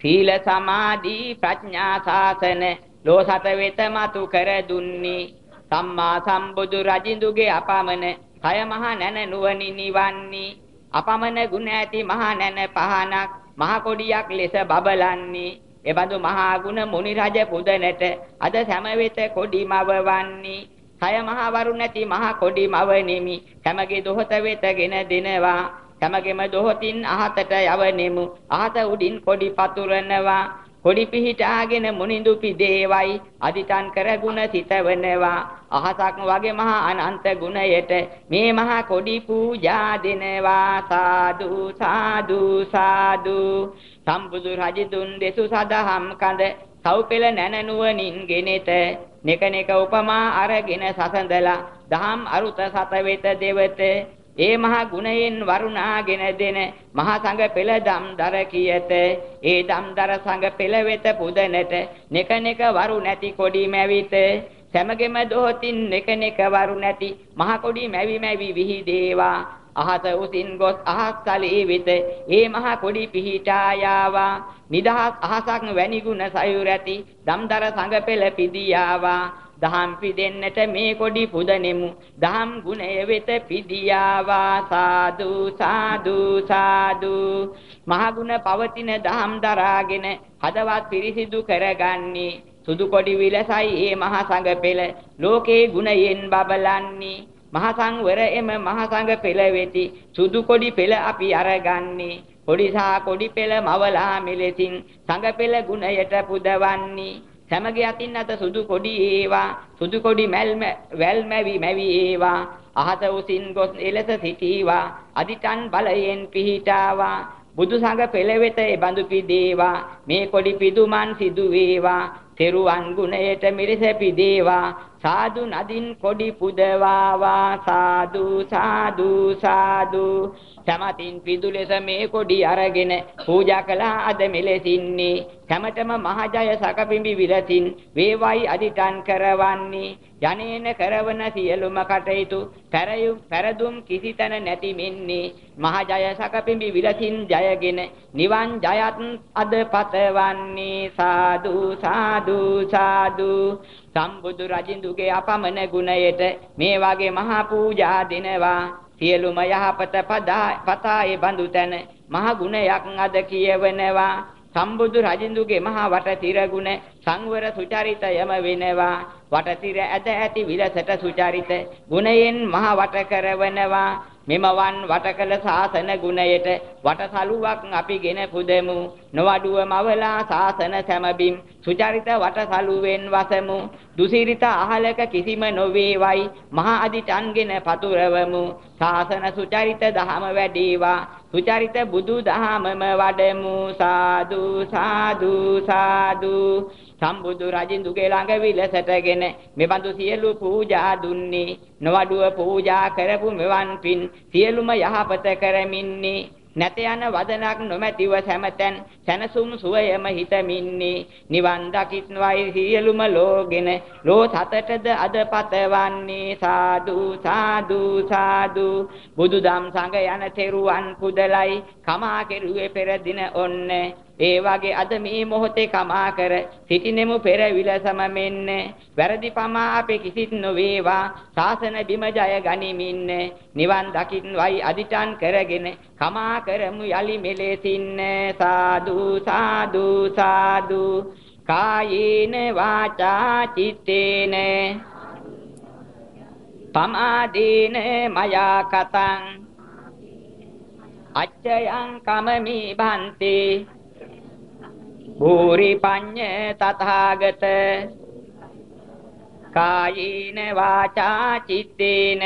සීල සමාධි ප්‍රඥා ශාසන ලෝසත වෙත මතු කර දුන්නි. සම්මා සම්බුදු රජින්දුගේ අපමණ කය මහ නැන නුවණි නිවන්නි. අපමණ ගුණ ඇති මහ නැන පහනක් මහ කොඩියක් ලෙස බබලන්නේ. එබඳු මහා ගුණ මුනි රජ පුදනට අද සෑම වෙත කොඩි මවවන්නේ කය මහ වරු නැති මහ කොඩි මවනෙමි හැමගේ දොහත වෙතගෙන දෙනවා. හැමගෙම දොහතින් අහතට යවනෙමු අහත උඩින් කොඩි පතුරනවා. කොඩි පිහිටාගෙන මුනිඳු පිදේවයි. අදිතන් කරගුණ සිතවනවා. අහසක් වගේ මහා අනන්ත ගුණයට මේ මහා කොඩි පූජා දෙනවා. සාදු සාදු සාදු. සම්බුදු රජතුන් දෙසු සදහම් කඳ සව්පෙළ නැන නුවණින් ගෙනෙත නෙක නෙක උපමා අරගෙන සසඳලා දහම් අරුත සත වෙත දෙවත. ඒ මහා ගුණයෙන් වරුණාගෙන දෙන මහා සංඝ පෙළ දම් දර කියත. ඒ දම් දර සංඝ පෙළ වෙත පුදනට නෙක නෙක වරු නැති කොඩි මැවිත. සැමගෙම දොහතින් නෙක නෙක වරු නැති මහා කොඩි මැවි මැවි විහිදේවා අහස උසින් ගොස් අහස් තලයේ වෙත ඒ මහා කොඩි පිහිටා යාවා. නිදහස් අහසක් වැනි ගුණ සයුර ඇති දම්දර සංඝ පෙළ පිදියාවා. දහම් පිදෙන්නට මේ කොඩි පුදනෙමු දහම් ගුණය වෙත පිදියාවා. සාදු සාදු සාදු. මහ ගුණ පවතින දහම් දරාගෙන හදවත් පිරිසිදු කරගන්නේ. සුදු කොඩි විලසයි ඒ මහ සංඝ පෙළ ලෝකේ ගුණයෙන් බබලන්නේ. මහ සංවර එම මහ සංඝ පෙළ වෙති. සුදු කොඩි පෙළ අපි අරගන්නේ. කොඩිසා කොඩි පෙළ මවලා මෙලෙසින් සංඝ පෙළ ගුණයට පුදවන්නේ. සමග යතින් අත සුදු කොඩි ඒවා. සුදු කොඩි මැල්ම වැල්මැවි මැවි ඒවා. අහත උසින් ගොස් එලෙස සිටීවා. අදිටන් බලයෙන් පිහිටාවා. බුදු සංඝ පෙළ වෙත ඒ බඳු පිදේවා. මේ කොඩි පිදුමන් සිදු වේවා තෙරුවන් ගුණයට මිරිස පිදේවා. සාදු නදින් කොඩි පුදවාවා සාදු සාදු සාදු. සමතින් පිදුලෙස මේ කොඩි අරගෙන පූජා කළා අද මෙලෙසින්නේ. කැමතම මහජය සකපිඹි විරසින් වේවයි අදිටන් කරවන්නේ. යනේන කරවන සියලුම කටයුතු පෙරයුම් පෙරදුම් කිසි තැන නැති මෙන්නේ. මහජය සකපිඹි විරසින් ජයගෙන නිවන් ජයත් අද පතවන්නේ. සාදු සාදු සාදු. සම්බුදු රජින්දුගේ අපමණ ගුණයට මේ වගේ මහා පූජා දෙනවා. සියලුම යහපත පතායේ බඳු තැන. මහ ගුණයක් අද කියවනවා. සම්බුදු රජින්දුගේ මහා වට තිරගුණ සංවර සුචරිතයම වෙනවා. වටතිර ඇද ඇති විලසට සුචරිත ගුණයෙන් මහ වට කරවනවා. මෙමවන් වටකල සාසන ගුණයට වටසලුවක් අපිගෙන පුදමු. නොවඩුව මවලා සාසන සැමබිම්. සුචරිත වටසලුවෙන් වසමු. දුසිරිත අහලක කිසිම නොවේවයි. මහා අදිටන්ගෙන පතුරවමු. සාසන සුචරිත දහම වැඩේවා. සුචරිත බුදු දහමම වඩමු. සාදු සාදු සාදු. සම්බුදු රජින්දුගේ ළඟ විලසටගෙන මෙබඳු සියලු පූජා දුන්නේ. නොවඩුව පූජා කරපු මෙවන් පින් සියලුම යහපත කරමින්නේ. නැත යන වදනක් නොමැතිව සැමතැන් සැනසුම් සුවයම හිතමින්නේ. නිවන් දකිත්වයි සියලුම ලෝගෙන ලෝ සතටද අද පතවන්නේ. සාදු සාදු සාදු. බුදුදම් සංඝ යන තෙරුවන් පුදලයි කමා කෙරුවේ පෙර දින ඔන්නේ. ඒ වගේ අද මේ මොහොතේ කමා කර සිටිනෙමු පෙර විලසම මෙන්න. වැරදි පමා අපේ කිසිත් නොවේවා. ශාසන බිම ජය ගනිමින් නිවන් දකින්වයි අදිටන් කරගෙන කමා කරමු යලි මෙලෙසින් සාදු සාදු සාදු. කායේන වාචා චිත්තේන. පමාදීන මයා කතං. අච්චයං කමමි බන්තේ. භූරි පඤ්ඤ තථාගත කායේන වාචා චිත්තේන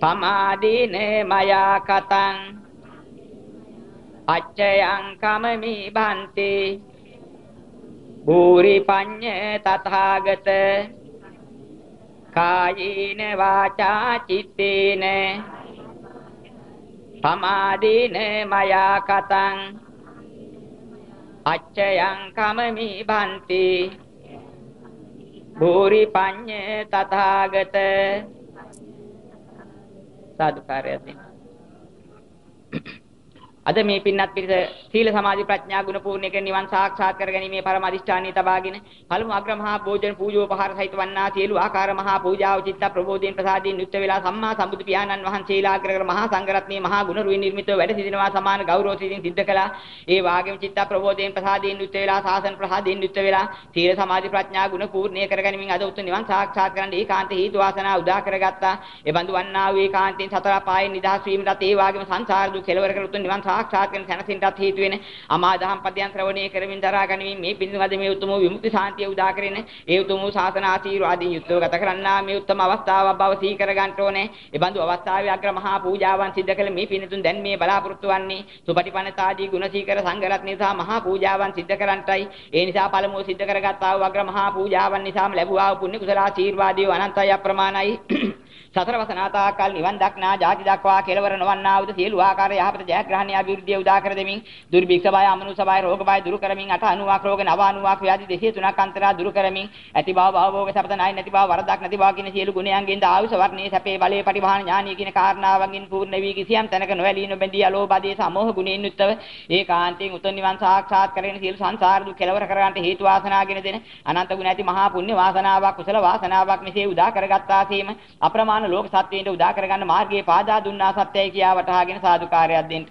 පමාදීන මයා කතං අච්චයං කමමි බන්ති භූරි පඤ්ඤ තථාගත කායේන වාචා චිත්තේන පමාදීන මයා කතං අච්චයං කමමි බන්ති. භූරි පඤ්ඤ තථාගත. සාදුකාරයදී අද මේ පින්නත් පිරිස සීල සමාධි ප්‍රඥා ගුණ පූර්ණයක නිවන් සාක්ෂාත් කරගැනීමේ පරම අදිෂ්ඨානීය තබාගෙන පළමු අග්‍ර මහා භෝජන පූජෝපහාර සහිත වන්නා සියලු ආකාර මහා පූජාව චිත්ත ප්‍රබෝධයෙන් ප්‍රසාදයෙන් යුක්ත වෙලා සම්මා සම්බුදු පියාණන් වහන්සේලා අග්‍රකර මහා සංඝරත්නයේ මහා ගුණ රුවින් නිර්මිතව වැඩ සිටිනවා සමාන ගෞරව සිතින් සිද්ධ කළා. ඒ වාගේම චිත්ත ප්‍රබෝධයෙන් ප්‍රසාදයෙන් යුක්ත වෙලා සාසන ප්‍රසාදයෙන් යුක්ත වෙලා සීල සමාධි ප්‍රඥා ගුණ පූර්ණය කරගැනීමෙන් අද උතුම් නිවන් සාක්ෂාත් කරගන්න ඒකාන්ත හේතු වාසනා උදා කරගත්තා. ඒ බඳු වන්නා වූ ඒකාන්තයෙන් සතර පායෙන් නිදහස් වීමටත් ඒ වාගේම සංසාර දුක් කෙලවර කර උතුම් නිවන් සාක්ෂාත් කරගෙන සැනසෙන්නටත් හේතු වෙන අමා දහම් පදයන් ශ්‍රවණය කරමින් දරා ගනිමින් මේ පිළිවද මේ උතුම් විමුක්ති සාන්තිය උදා කරගෙන ඒ උතුම් ශාසන ආශීර්වාදයෙන් යුක්තව ගත කරන්නා මේ උත්තම අවස්ථාවක් බව සිහි කර ගන්නට ඕනේ. ඒ බඳු අවස්ථාවේ අග්‍ර මහා පූජාවන් සිද්ධ කළ මේ පින්තුන් දැන් මේ බලාපොරොත්තු වන්නේ සුපටිපන්නතාදී ගුණ සීකර සංඝරත්නය සහ මහා පූජාවන් සිද්ධ කරන්ටයි. ඒ නිසා පළමුව සිද්ධ කරගත්තා වූ අග්‍ර මහා පූජාවන් නිසාම ලැබුවා වූ පුණ්‍ය කුසල ආශීර්වාදය අනන්තයි අප්‍රමාණයි. සතර වසනාතා කල් නිවන් දක්නා ජාති දක්වා කෙලවර නොවන්නා වූ සියලු ආකාර යහපත ජයග්‍රහණය අභිවෘද්ධිය උදා කර දෙමින් දුර්භික්ෂ බය අමනුෂ බය රෝග බය දුරු කරමින් අට අනුවක් රෝග නව අනුවක් ව්‍යාධි 203ක් අන්තරා දුරු කරමින් ඇති බව භවෝග සපත නැයි නැති බව වරදක් නැති බව කියන සියලු ගුණයන්ගෙන් ආයුෂ වර්ණයේ සැපේ බලයේ පටිභාන ඥානිය කියන කාරණාවන්ගෙන් පූර්ණ වී කිසියම් තැනක නොඇලී නොබැඳී අලෝභදී සමෝහ ගුණයෙන් යුක්තව ඒකාන්තයෙන් උතුම් නිවන් සාක්ෂාත් කරගෙන සියලු සංසාර දුක් කෙලවර කරගන්නට හේතු වාසනාගෙන දෙන අනන්ත ගුණ ඇති මහා පුණ්‍ය වාසනාවක් කුසල වාසනාවක් මෙසේ උදා කරගත්තාseම අප්‍රමාණ ලෝක සත්වයින්ට උදා කරගන්න මාර්ගයේ පාදා දුන්නා සත්‍යයි කියා වටහාගෙන සාදුකාරයක් දෙන්න.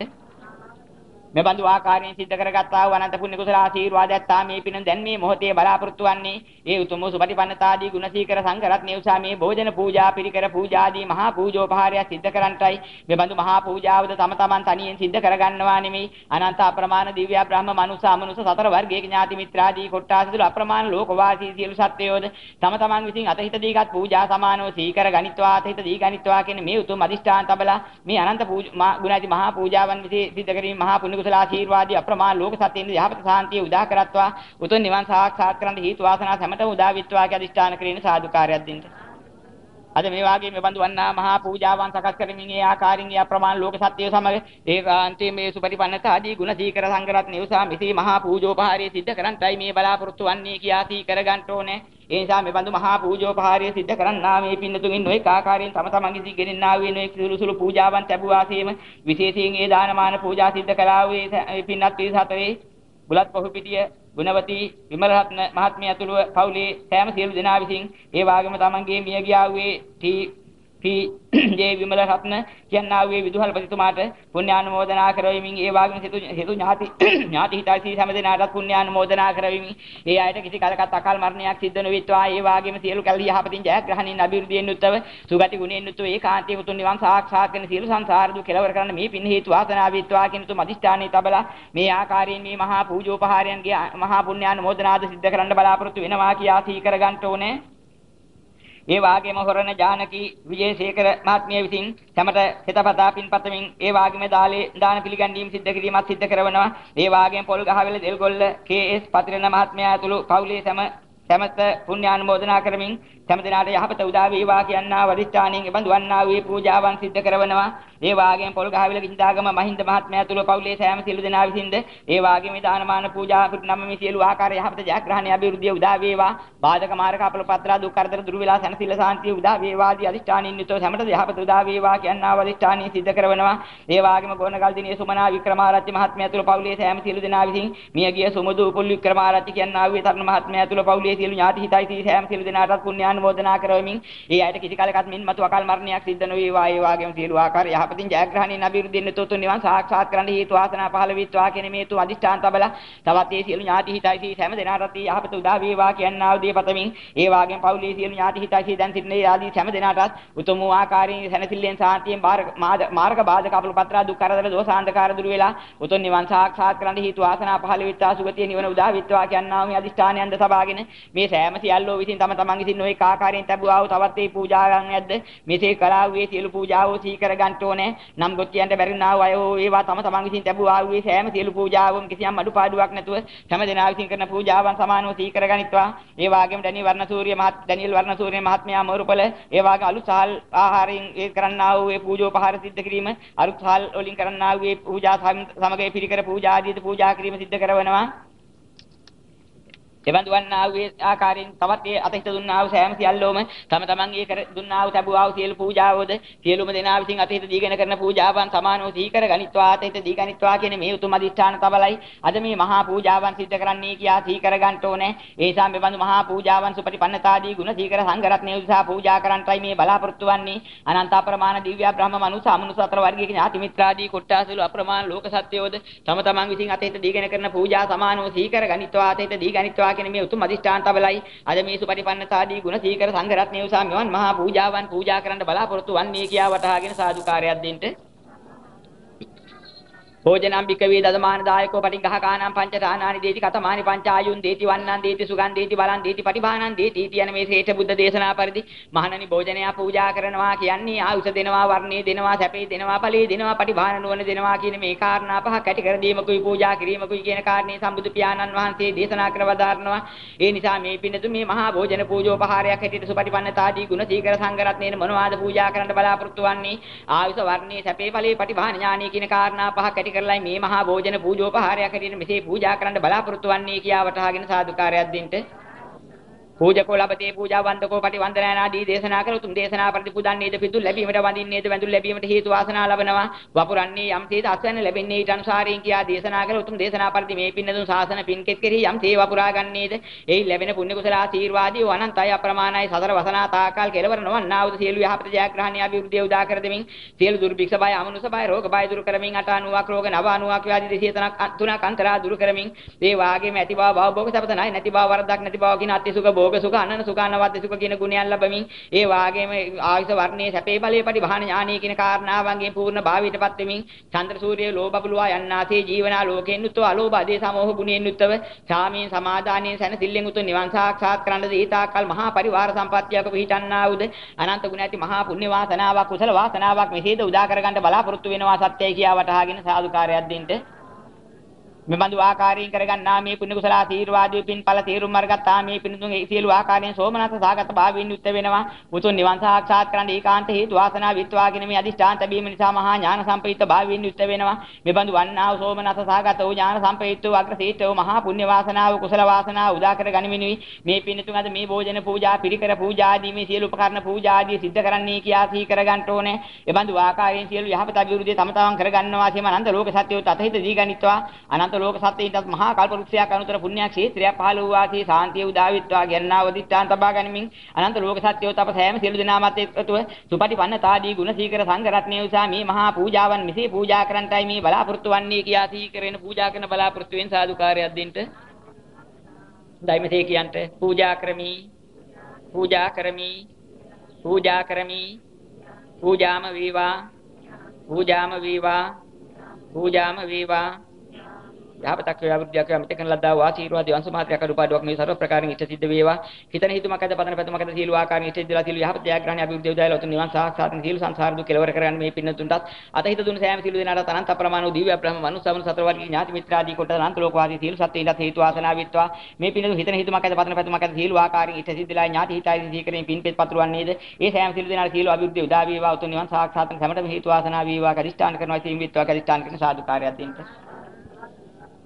මේ බඳු ආකාරයෙන් සිද්ධ කරගත්තා වූ අනන්ත පුණ්‍ය කුසල ආශීර්වාද ඇත්තා මේ පින දැන් මේ මොහොතේ බලාපොරොත්තු වන්නේ ඒ උතුම් සුපටිපන්නතාදී ගුණසීකර සංඝරත්නය උසා මේ භෝජන පූජා පිරිකර පූජාදී මහා පූජෝපහාරය සිද්ධ කරන්ටයි. මේ බඳු මහා පූජාවද තම තමන් තනියෙන් සිද්ධ කරගන්නවා නෙමෙයි. අනන්ත අප්‍රමාණ දිව්‍ය බ්‍රහ්ම මනුස්ස අමනුස්ස සතර වර්ගයේ ඥාති මිත්‍රාදී කොට්ටාසිදුල අප්‍රමාණ ලෝකවාසී සියලු සත්වයෝද තම තමන් විසින් අතහිත දීගත් පූජා සමානව සීකර ගනිත්වා අතහිත දී ගනිත්වා කියන මේ උතුම් අදිෂ්ඨාන තබලා මේ අනන්ත ගුණාති මහා පූජාවන් විසින් සිද්ධ කිරීම මහා පුණ්‍ය කුසල ආශීර්වාදී අප්‍රමාණ ලෝක සත්‍යින්ද යහපත සාන්තිය උදා කරත්වා උතුම් නිවන් සාක්ෂාත් කරන්න හේතු වාසනා සැමටම උදා විත්වා කිය අදිෂ්ඨාන කිරීම සාදුකාරයක් දෙන්න. අද මේ වාගේ මේ බඳු වන්නා මහා පූජාවන් සකස් කරමින් ඒ ආකාරින් යා ප්‍රමාණ ලෝක සත්‍යය සමග ඒකාන්තයේ මේ සුපටිපන්නත ආදී ගුණ සීකර සංගරත් නිවසා මෙසේ මහා පූජෝපහාරය සිද්ධ කරන්ටයි මේ බලාපොරොත්තු වන්නේ කියා සීකර ගන්න ඕනේ. ඒ නිසා මේ බඳු මහා පූජෝපහාරය සිද්ධ කරන්නා මේ පින්නතුන්ගෙන් නොඑක ආකාරයෙන් තම තමන්ගේ සිගෙන්නා වූ නොඑක සුළු සුළු පූජාවන් ලැබුවාසීම විශේෂයෙන් ඒ දානමාන පූජා සිද්ධ කළා වූ ඒ පින්නත් පිරිස හතරේ බුලත් පොහුපිටිය ගුණවතී විමලරත්න මහත්මිය ඇතුළු පවුලේ සෑම සියලු දෙනා විසින් ඒ වාගේම තමන්ගේ මිය ගියා වූ T P J Wimalaratne කියනා වූ විදුහල්පතිතුමාට පුණ්‍යානුමෝදනා කරවමින් ඒ වාගේම සිතු සිතු ඥාති ඥාති හිතයිසී සමදෙනාට පුණ්‍යානුමෝදනා කරවමින් ඒ අයට කිසි කලකට අකල් මරණයක් සිද්ධ නොවිත්වා ඒ වාගේම සියලු කල්ලි යහපතින් ජයග්‍රහණින් අභිවෘද්ධියෙන් යුක්තව සුගති ගුණයෙන් යුක්තව ඒකාන්තයේ උතුම් නිවන් සාක්ෂාත් කරන සියලු සංසාර දුක් කෙලවර කරන්න මේ පින් හේතු වාසනා විත්වා කියන තුම අදිෂ්ඨානයේ තබලා මේ ආකාරයෙන් මේ මහා පූජෝපහාරයන්ගේ මහා පුණ්‍යානුමෝදනාද සිද්ධ කරන්න බලාපොරොත්තු වෙනවා කියා සී කරගන්න ඕනේ ඒ වාගේම හොරණ ජානකී විජේසේකර මහත්මිය විසින් සමට හිතපතා පින්පතමින් ඒ වාගේම දාලේ දාන පිළිගැනීම සිද්ධ කිරීමත් සිද්ධ කරනවා. ඒ වාගේම පොල් ගහවෙල දෙල්ගොල්ල කේ.එස්. පතිරණ මහත්මයා ඇතුළු පවුලේ සම සමත පුණ්‍යානුමෝදනා කරමින් හැම දිනාට යහපත උදා වේවා කියනා වදිෂ්ඨානින් එබඳු වන්නා වූ පූජාවන් සිද්ධ කරනවා. ඒ වාගේම පොල් ගහවිල කිඳාගම මහින්ද මහත්මයා තුල පවුලේ සෑම සියලු දෙනා විසින්ද ඒ වාගේම දානමාන පූජා නම් මේ සියලු ආකාර යහපත ජයග්‍රහණය අභිවෘද්ධිය උදා වේවා. බාධක මාරක අපල පත්‍රා දුක් කරදර දුරු වෙලා සනසිල සාන්තිය උදා වේවා ආදී අදිෂ්ඨානින් යුතුව හැමත යහපත උදා වේවා කියනා වදිෂ්ඨානින් සිද්ධ කරනවා. ඒ වාගේම ගෝණගල් දිනේ සුමනා වික්‍රමාරච්චි මහත්මයා තුල පවුලේ සෑම සියලු දෙනා විසින් මියගිය සුමුදු උපුල් වික්‍රමාරච්චි කියනා වූ තරුණ මහත්මයා තුල පවුලේ සියලු ඥාති හිතයි සෑම සියලු දෙනාටත් පුණ්‍යානුමෝදනා කරවමින් ඒ අයට කිසි කාලයකත් මින් මතු අකල් මරණයක් සිද්ධ නොවේවා. ඒ වාගේම සියලු ආකාර යහපතින් ජයග්‍රහණින් අභිවෘද්ධියෙන් තුතු නිවන් සාක්ෂාත් කරන්න හේතු වාසනා පහළ වේත්වා කියන මේ තු අදිෂ්ඨාන තබලා තවත් ඒ සියලු ඥාති හිතයි හැම දෙනාටත් යහපත උදා වේවා කියනා උදේ පතමින් ඒ වාගේම පවුලේ සියලු ඥාති හිතයි දැන් සිටින ඒ ආදී හැම දෙනාටත් උතුම් ආකාරයෙන් සැනසෙල්ලෙන් සාන්තියෙන් මාර්ග බාධක අපල පත්‍රා දුක් කරදර දෝසාන්තකාර දුරු වෙලා උතුම් නිවන් සාක්ෂාත් කරන්න හේතු වාසනා පහළ වේත්වා. සුගතිය නිවන උදා වේත්වා කියනා මේ අදිෂ්ඨානයන්ද සබාගෙන මේ සෑම සියල්ලෝ විසින් තම තමන් විසින් නොඒක ආකාරයෙන් ලැබුවා වූ තවත් මේ පූජාවන් නැද්ද මෙසේ කළා වූ සියලු පූජාවෝ සී කර ගන්න ඕනේ. නම් ගොත් කියන්න බැරි නා වූ අය ඒවා තම තමන් විසින් ලැබුවා වූ සෑම සියලු පූජාවම කිසියම් අඩුපාඩුවක් නැතුව හැම දෙනා විසින් කරන පූජාවන් සමානව සී කර ගනිත්වා. ඒ වාගේම ඩැනි වර්ණසූරිය මහත් ඩැනියල් වර්ණසූරිය මහත්මයා මෝරුපල ඒ වාගේ අලුත් සහල් ආහාරයෙන් ඒ කරන්නා වූ ඒ පූජෝපහාර සිද්ධ කිරීම අලුත් සහල් වලින් කරන්නා වූ ඒ පූජා සමග පිරිකර පූජා ආදී පූජා කිරීම සිද්ධ කරවනවා. එවන්දු වන්නා වූ ආකාරයෙන් තවත් ඒ අතහිත දුන්නා වූ සෑම සියල්ලෝම තම තමන් ඒ කර දුන්නා වූ තබුවා වූ සියලු පූජාවෝද? සියලුම දෙනා විසින් අතහිත දීගෙන කරන පූජාවන් සමානව සීකර ගනිත්වා අතහිත දී ගනිත්වා කියන මේ උතුම් අධිෂ්ඨාන තබලයි. අද මේ මහා පූජාවන් සිද්ධ කරන්නේ කියා සීකර ගන්නට ඕනේ. ඒ නිසා මේ බඳු මහා පූජාවන් සුපටිපන්නතාදී ගුණ සීකර සංඝරත්නය උදෙසා පූජා කරන්නටයි මේ බලාපොරොත්තු වන්නේ. අනන්ත අප්‍රමාණ දිව්‍ය බ්‍රහ්ම මනුස්ස අමනුස්ස අතර වර්ගයේ ඥාති මිත්‍රාදී කොට්ටාසුළු අප්‍රමාණ ලෝක සත්‍යෝද තම තමන් විසින් අතහිත දීගෙන කරන පූජා සමානව සීකර ගනිත්වා අතහිත දී ගනිත්වා කියන මේ උතුම් අදිෂ්ඨාන තබලයි. අද මේ සුපටිපන්නතාදී ගුණ සීකර සංඝරත්නය උසා මෙවන් මහා පූජාවන් පූජා කරන්න බලාපොරොත්තු වන්නේ කියා වටහාගෙන සාදුකාරයක් දෙන්න. භෝජනම් බිකවේ දදමාන දායකෝ පටිඝහකානම් පංචදානානි දේති කතමානි පංචායුන් දේති වන්නන් දේති සුගන් දේති බලන් දේති පටිභානන් දේති කියන මේ ශ්‍රේෂ්ඨ බුද්ධ දේශනා පරිදි මහණනි භෝජනය පූජා කරනවා කියන්නේ ආයුෂ දෙනවා වර්ණේ දෙනවා සැපේ දෙනවා ඵලේ දෙනවා පටිභාන නුවණ දෙනවා කියන මේ කාරණා පහ කැටි කර දීමකුයි පූජා කිරීමකුයි කියන කාරණේ සම්බුදු පියාණන් වහන්සේ දේශනා කර වදාරනවා ඒ නිසා මේ පින්නතු මේ මහා භෝජන පූජෝපහාරයක් හැටියට සුපටිපන්නතාදී ගුණ සීකර සංඝරත්නයේ මොනවාද පූජා කරන්න බලාපොරොත්තු වන්නේ ආයුෂ වර්ණේ සැපේ ඵලේ පටිභාන ඥානී කියන කාරණා පහ කැටි කරලා මේ මහා භෝජන පූජෝපහාරයක් හැටියට මෙසේ පූජා කරන්න බලාපොරොත්තු වන්නේ කියා වටහාගෙන සාදුකාරයක් දෙන්න පූජකෝ ලබතේ පූජා වන්දකෝ පටිවන්දනාදී දේශනා කර උතුම් දේශනා ප්‍රතිපුදන්නේද පිටු ලැබීමට වඳින්නේද වැඳුල් ලැබීමට හේතු වාසනා ලබනවා වපුරන්නේ යම් තේද අස්වැන්න ලැබෙන්නේ ඊට අනුසාරයෙන් කියා දේශනා කර උතුම් දේශනා පරිදි මේ පින්නතුන් ශාසන පින්කෙත් කෙරෙහි යම් තේ වපුරා ගන්නේද එයි ලැබෙන පුණ්‍ය කුසල ආශීර්වාදී අනන්තය අප්‍රමාණයි සතර වසනා තාකාල් කෙලවර නොවන්නා වූ සියලු යහපත ජයග්‍රහණීය අභිවෘද්ධිය උදා කර දෙමින් සියලු දුර්භික්ෂ බය අමනුෂ බය රෝග බය දුරු කරමින් 89ක් රෝග 93ක් ව්‍යාධි 203ක් තුනක් අන්තරා දුරු කරමින් ඒ වාගේම ඇති බව භව භෝග සපත නැයි නැති බව වරදක් නැති බව කියන අත්ති සුඛ භෝග සුඛ අනන සුඛ අනවද්ද සුඛ කියන ගුණයන් ලැබමින් ඒ වාගේම ආයුෂ වර්ණයේ සැපේ බලයේ පරිභාන ඥානීය කියන කාරණාවන්ගේ පූර්ණ භාවයටපත් වෙමින් චන්ද්‍ර සූර්ය ලෝභ බබළුවා යන්නාසේ ජීවනා ලෝකෙන් උත්ව අලෝභ අධේ සමෝහ ගුණයෙන් උත්ව සාමීන් සමාදානයෙන් සැනසෙල්ලෙන් උතු නිවන් සාක්ෂාත් කරන්න දීතාකල් මහා පරිවාර සම්පත්තියක පිහිටන්නා වූද අනන්ත ගුණ ඇති මහා පුණ්‍ය වාසනාවක් කුසල වාසනාවක් මෙසේද උදා කරගන්න බලාපොරොත්තු වෙනවා සත්‍යයි කියා වටහාගෙන සාදුකාරයක් දෙන්න. මෙබඳු ආකාරයෙන් කරගන්නා මේ පුණ්‍ය කුසල ආශීර්වාදයේ පින්ඵල තීරුම් අරගත්තා. මේ පින්තුන් සියලු ආකාරයෙන් සෝමනස්ස සාගත භාවයෙන් යුක්ත වෙනවා. උතුම් නිවන් සාක්ෂාත් කරන්න ඒකාන්ත හේතු වාසනා විත්වාගෙන මේ අදිෂ්ඨාන්ත බීම නිසා මහා ඥාන සම්ප්‍රයුක්ත භාවයෙන් යුක්ත වෙනවා. මෙබඳු වන්නා වූ සෝමනස්ස සාගත වූ ඥාන සම්ප්‍රයුක්ත වූ අග්‍රසීත වූ මහා පුණ්‍ය වාසනාව කුසල වාසනාව උදා කර ගනිමිනුයි. මේ පින්තුන් අද මේ භෝජන පූජා පිරිකර පූජා ආදී මේ සියලු උපකරණ පූජා ආදී සිද්ධ කරන්නේ කියා සී කර ගන්න ඕනේ. එබඳු ආකාරයෙන් සියලු යහපත අභිවෘද්ධිය තම තමන් කර ගන්නවා. කියම අනන්ත ලෝක සත්‍යෝ තතහිත දී ගනිත්වා අනන්ත ලෝක සත්‍යයින්ටත් මහා කල්ප වෘක්ෂයක් අනුතර පුණ්‍ය ක්ෂේත්‍රයක් පහළ වූ වාසී සාන්තිය උදාවිත්වා ගන්නා වදිත්තාන් තබා ගනිමින් අනන්ත ලෝක සත්‍යෝ තප සෑම සියලු දෙනාමත් එක්තුව සුපටිපන්නතාදී ගුණ සීකර සංඝ රත්නය උසා මේ මහා පූජාවන් මෙසේ පූජා කරන්ටයි මේ බලාපොරොත්තු වන්නේ කියා සීකරෙන පූජා කරන බලාපොරොත්තු වෙන සාදුකාරයක් දෙන්න. ධයිමසේ කියන්ට පූජා කරමි. පූජා කරමි. පූජා කරමි. පූජාම වේවා. පූජාම වේවා. පූජාම වේවා. යහපතක් වේවා වෘද්ධියක් වේවා මෙතෙක් කරන ලද්දා වූ ආශීර්වාද වංශ මාත්‍රයක් අඩුපාඩුවක් මේ සර්ව ප්‍රකාරයෙන් ඉෂ්ට සිද්ධ වේවා. හිතන හිතුමක් අද පතන පැතුමක් අද සීල ආකාරයෙන් ඉෂ්ට සිද්ධලා සීල යහපත ජයග්‍රහණය අභිවෘද්ධිය උදායලා උතුම් නිවන් සාක්ෂාත් සීල සංසාර දුක් කෙලවර කරගන්න මේ පින්නතුන්ටත්. අත හිත දුන සෑම සීල දෙනාට අනන්ත ප්‍රමාණ වූ දිව්‍ය බ්‍රහ්ම මනුස්සවන සතර වර්ගී ඥාති මිත්‍රාදී කොට අනන්ත ලෝකවාදී සීල සත්‍යීලත් හේතු ආසනා විත්වා. මේ පින්නතු හිතන හිතුමක් අද පතන පැතුමක් අද සීල ආකාරයෙන් ඉෂ්ට සිද්ධලා ඥාති හිතයි සීකරෙන් පින්පෙත් පතුරවන්නේද ඒ සෑම සීල දෙනාට සීල අභිවෘද්ධිය උදා වේවා. උතුම් නිවන් සාක්ෂාත් සැමටම හේතු ආසනා වේවා. කරිෂ්ඨාන කරනවා සීම් විත්වා. කරිෂ්ඨාන කරන සාදුකාරයක් දෙන්න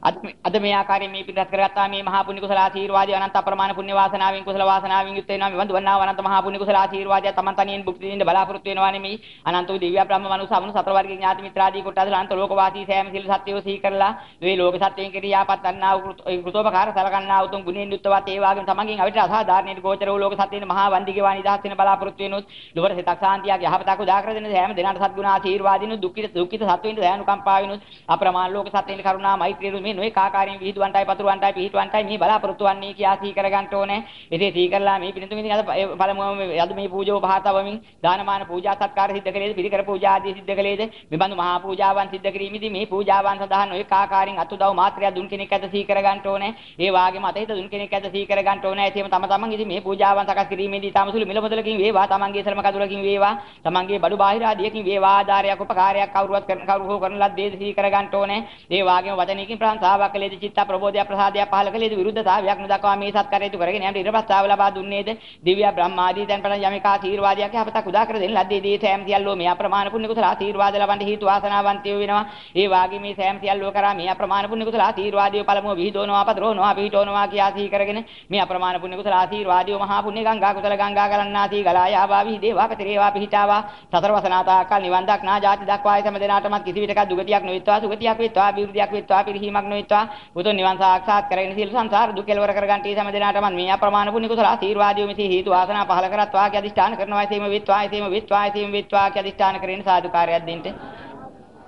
අද මේ ආකාරයෙන් මේ පිටත් කරගත්තා මේ මහා පුණ්‍ය කුසල ආශීර්වාදය අනන්ත අප්‍රමාණ පුණ්‍ය වාසනාවෙන් කුසල වාසනාවෙන් යුක්ත වෙනවා. මෙවන් දුවන්නා අනන්ත මහා පුණ්‍ය කුසල ආශීර්වාදය තමන් තනියෙන් භුක්ති විඳින්න බලාපොරොත්තු වෙනවා නෙමෙයි. අනන්ත වූ දිව්‍ය බ්‍රහ්ම මනුස්ස අමනු සතර වර්ගයේ ඥාති මිත්‍රාදී කොට අද අනන්ත ලෝකවාසී සෑම සිල් සත්‍යෝ සිහි කරලා මේ ලෝක සත්‍යයෙන් කිරියාපත් ගන්නා වූ කෘතෝපකාර සලකන්නා උතුම් ගුණෙන් යුක්තවත් ඒ වාගෙම තමන්ගෙන් අවිට අසාධාරණයට ගෝචර වූ ලෝක සත්‍යයෙන් මහා වන්දිගේ වා නිදහස් වෙන බලාපොරොත්තු වෙනොත් දුවර සිතක් සාන්තියක් යහපතක් උදා කර දෙන සෑම දෙනාට සත්ගුණ ආශීර්වාදිනු දුක්ඛිත දුක්ඛිත සත්වෙන්ට දයනුකම්පා වෙනොත් අප්‍රමාණ ලෝක සත්‍යයෙන් කරුණා මෛත්‍රිය මේ නොයේ කාකාරයෙන් පිහිටුවන්ටයි පතුරවන්ටයි පිහිටුවන්ටයි මේ බලාපොරොත්තු වන්නේ කියා සී කර ගන්න ඕනේ. ඉතින් සී කරලා මේ පිළිතුරු ඉතින් අද පළමුවම අද මේ පූජෝ පහතවමින් දානමාන පූජා සත්කාර සිද්ධ කළේද පිළිකර පූජා ආදී සිද්ධ කළේද මේ බඳු මහා පූජාවන් සිද්ධ කිරීමේදී මේ පූජාවන් සඳහා නොයෙක් ආකාරයෙන් අතුදව මාත්‍රය දුන් කෙනෙක් ඇද සී කර ගන්න ඕනේ. ඒ වාගේම අතහිත දුන් කෙනෙක් ඇද සී කර ගන්න ඕනේ. ඒකම තම තමන් ඉතින් මේ පූජාවන් සකස් කිරීමේදී තමසුළු මිල මුදලකින් වේවා තමන්ගේ ශ්‍රම කඳුලකින් වේවා තමන්ගේ බඩු බාහිර ආදියකින් වේවා ආධාරයක් උපකාරයක් කවුරුවත් කරන කවුරු හෝ කරන ලද්දේ සී කර ගන්න ඕනේ. ඒ වාගේම වචනයකින් ප්‍රශංසාවක් කළේද චිත්ත ප්‍රබෝධය ප්‍රසාදය පහල කළේද විරුද්ධතාවයක් නොදක්වා මේ සත්කාරයතු කරගෙන යන්න ඉර ප්‍රස්තාව ලබා දුන්නේද? දිව්‍ය බ්‍රහ්මාදී දැන් පටන් යමික ආශීර්වාදයක් යහපතක් උදා කර දෙන්න ලද්දේ. දී සෑම සියල්ලෝ මේ අප්‍රමාණ පුණ්‍ය කුසල ආශීර්වාද ලබන්න හේතු වාසනාවන්තයෝ වෙනවා. ඒ වාගේ මේ සෑම සියල්ලෝ කරා මේ අප්‍රමාණ පුණ්‍ය කුසල ආශීර්වාදය පළමුව විහිදවනවා පතරෝනවා පිහිටවනවා කියා සී කරගෙන මේ අප්‍රමාණ පුණ්‍ය කුසල ආශීර්වාදය මහා පුණ්‍ය ගංගා කුසල ගංගා ගලන්නාසී ගලායාවා විහිදේවා පතරේවා පිහිටාවා. සතර වසනාතාකල් නිවන් දක්නා ජාති දක්වා සෑම දෙනාටම කිසි විටක දුගතියක් නොවිත්වා සුගතියක් වෙත්වා අභිවෘද්ධියක් වෙත්වා පිරිහීමක් නොවිත්වා බුදුන් නිවන් සාක්ෂාත් කරගෙන සියලු සංසාර දුක් කෙලවර කරගන්න ඊ සෑම දිනාටම මේ අප්‍රමාණ පුණ්‍ය කුසල ආශීර්වාදයේ මෙසේ හේතු වාසනා පහල කරත්වා කිය අදිෂ්ඨාන කරනවා. එසේම වෙත්වා එසේම වෙත්වා එසේම වෙත්වා කිය අදිෂ්ඨාන කරගෙන සාදුකාරයක් දෙන්න.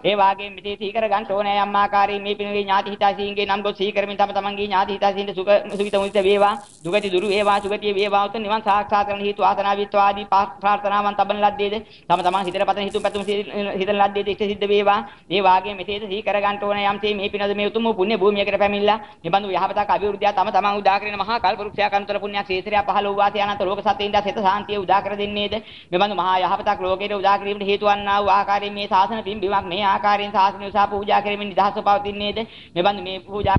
ඒ වාගේ මෙසේ සීකර ගන්න ඕනේ යම් ආකාරයෙන් මේ පිනගේ ඥාති හිතාසීන්ගේ නම් ගොස් සීකරමින් තම තමන්ගේ ඥාති හිතාසීන්ට සුඛ සුවිත මුවිත වේවා. දුගති දුරු වේවා සුගතිය වේවා උතුම් නිවන් සාක්ෂාත් කරන හේතු ආසනා විත්වා ආදී ප්‍රාර්ථනාවන් තබන ලද්දේද? තම තමන් හිතට පතන හිතුම් පැතුම් හිතන ලද්දේද? ඉෂ්ට සිද්ධ වේවා. ඒ වාගේ මෙසේ සීකර ගන්න ඕනේ යම්සේ මේ පිනද මේ උතුම් පුණ්‍ය භූමියකට පැමිණලා නිබඳු යහපතක් අභිවෘද්ධිය තම තමන් උදා කරගෙන මහා කල්ප වෘක්ෂයක් අනුතර පුණ්‍යක් ශේත්‍රය පහළ වූ වාසී අනන්ත ලෝක සත්‍යයින්ද සිත සාන්තිය උදා කර දෙන්නේද? මෙබඳු මහා යහපතක් ලෝකයට උදා කිරීමට හේතු වන්නා වූ ආකාරයෙන් මේ ශාසන පින්බිමක් මේ ආකාරයෙන් ශාසනය උසා පූජා කරමින් නිදහස්ව පවතින්නේද? මෙබඳු මේ පූජා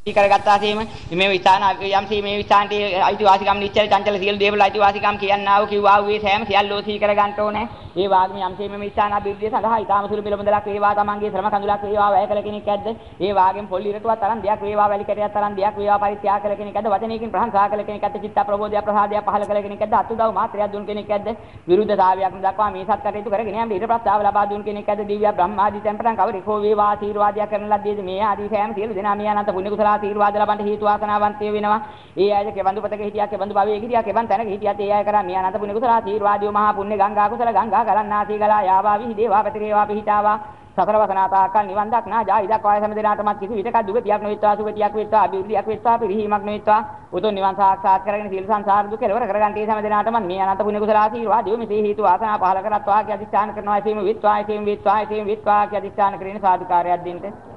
කරගත්තාසීම මේ විස්ථාන යම්සී මේ විස්ථානට අයිතිවාසිකම් නිච්චල චංචල සියලු දේවල් අයිතිවාසිකම් කියන්නා වූ කිව්වා වූ සෑම සියල්ලෝ සී කර ගන්න ඕනේ ඒ වාග්ම යම්සේ මේ ස්ථාන අභිවෘද්ධිය සඳහා ඊටාම සුළු මිල මුදලක් වේවා තමන්ගේ ශ්‍රම කඳුලක් වේවා වැය කළ කෙනෙක් ඇද්ද? ඒ වාගෙන් පොල් ඉරටුවක් තරම් දෙයක් වේවා වැලි කැටයක් තරම් දෙයක් වේවා පරිත්‍යාග කළ කෙනෙක් ඇද්ද? වචනයකින් ප්‍රශංසා කළ කෙනෙක් ඇද්ද? චිත්ත ප්‍රබෝධය ප්‍රසාදය පහල කළ කෙනෙක් ඇද්ද? අතුදව මාත්‍රයක් දුන් කෙනෙක් ඇද්ද? විරුද්ධතාවයක් දක්වා මේ සත් කටයුතු කරගෙන යම් ඊට ප්‍රස්තාව ලබා දුන් කෙනෙක් ඇද්ද? දිව්‍ය බ්‍රහ්මාදී තැන්පතන් කවරේකෝ වේවා ආශිර්වාදයක් කරන ලද්දේද මේ ආදී සෑම සියලු දෙනා මේ අනන්ත පුණ්‍ය කුසල ආශිර්වාද ලබන්න හේතු වාසනාවන්තය වෙනවා. ඒ අයද කෙබඳු පතක හිටියා කෙබඳු භවයේ හිටියා කෙබන් තැනක හිටියත් ඒ අය කරා මේ අනන්ත පුණ්‍ය කුසල ආශිර්වාදියෝ මහා පුණ්‍ය ගංගා කුසල ගංගා කරන්නාසී ගලා යාවා විහිදේවා පැතිරේවා පිහිටාවා. සතර වසනාතාකල් නිවන් දක්නා ජායි දක්වාය සෑම දිනාටමත් කිසි විටක දුගතියක් නොවිත්වා සුගතියක් වෙත්වා අභිවෘද්ධියක් වෙත්වා පිරිහීමක් නොවිත්වා. උතුම් නිවන් සාක්ෂාත් කරගෙන සීල සංසාර දුක කෙලවර කරගන්න තේ සෑම දිනාටමත් මේ අනන්ත පුණ්‍ය කුසල ආශිර්වාදය මෙසේ හේතු වාසනා පහල කරත්වා කිය අධිෂ්ඨාන කරනවා. එසේම විත්වා එසේම විත්වා එසේම විත්වා කිය අධිෂ්ඨාන කරගෙන සාදුකාරයක් දෙන්න.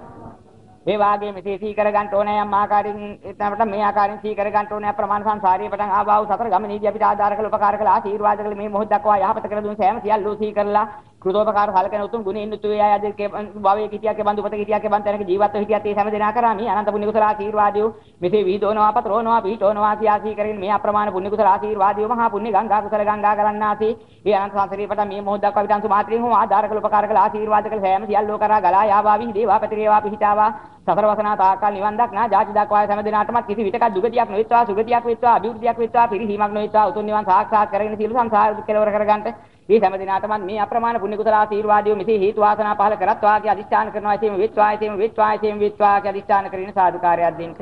ඒ වාගේ මෙසේ සී කර ගන්න ඕනේ යම් ආකාරයෙන් එතනට මේ ආකාරයෙන් සී කර ගන්න ඕනේ ප්‍රමාණ සංසාරයේ පටන් ආවා වූ සතර ගමනේදී අපිට ආධාර කළ උපකාර කළ ආශිර්වාද කළ මේ මොහොත දක්වා යහපත කර දුන් සෑම සියල්ලෝ සී කරලා කෘතෝපකාර සලකන උතුම් ගුණින් යුතු වේ අය අද භවයේ කිටියක් බඳු පත කිටියක් බඳ තැනක ජීවත් වෙ හිටියත් ඒ හැම දෙනා කරා මේ අනන්ත පුණ්‍ය කුසල ආශිර්වාදය මෙසේ විහිදෝනවා පතරෝනවා පිහිටෝනවා කියාසී කරගෙන මේ අප්‍රමාණ පුණ්‍ය කුසල ආශිර්වාදය මහා පුණ්‍ය ගංගා කුසල ගංගා කරන්නාසී. මේ අනන්ත සංසාරේ පට මේ මොහොත දක්වා විතංසු මාත්‍රින් හෝ ආධාර කළ උපකාර කළ ආශිර්වාද කළ සෑම සියල්ලෝ කරා ගලා යාවා විහිදේවා පතිරේවා පිහිටාවා. සතර වසනා තාකල් නිවන් දක්නා ජාති දක්වා හැම දිනාටම කිසි විටක දුගතියක් නොවිත්වා සුගතියක් වෙත්වා අභිවෘද්ධියක් වෙත්වා පිරිහීමක් නොවිත්වා උතුම් නිවන් සාක්ෂාත් කරගෙන සියලු සංසාර දුක් කෙලවර කරගන්නට මේ හැම දිනාටම මේ අප්‍රමාණ පුණ්‍ය කුසල ආශිර්වාදය මෙසේ හේතු වාසනා පහල කරත්වා කිය අදිස්ථාන කරනවා එසේම විත්වා එසේම විත්වා එසේම විත්වා කිය අදිස්ථාන කරගෙන සාදුකාරයක් දෙන්න.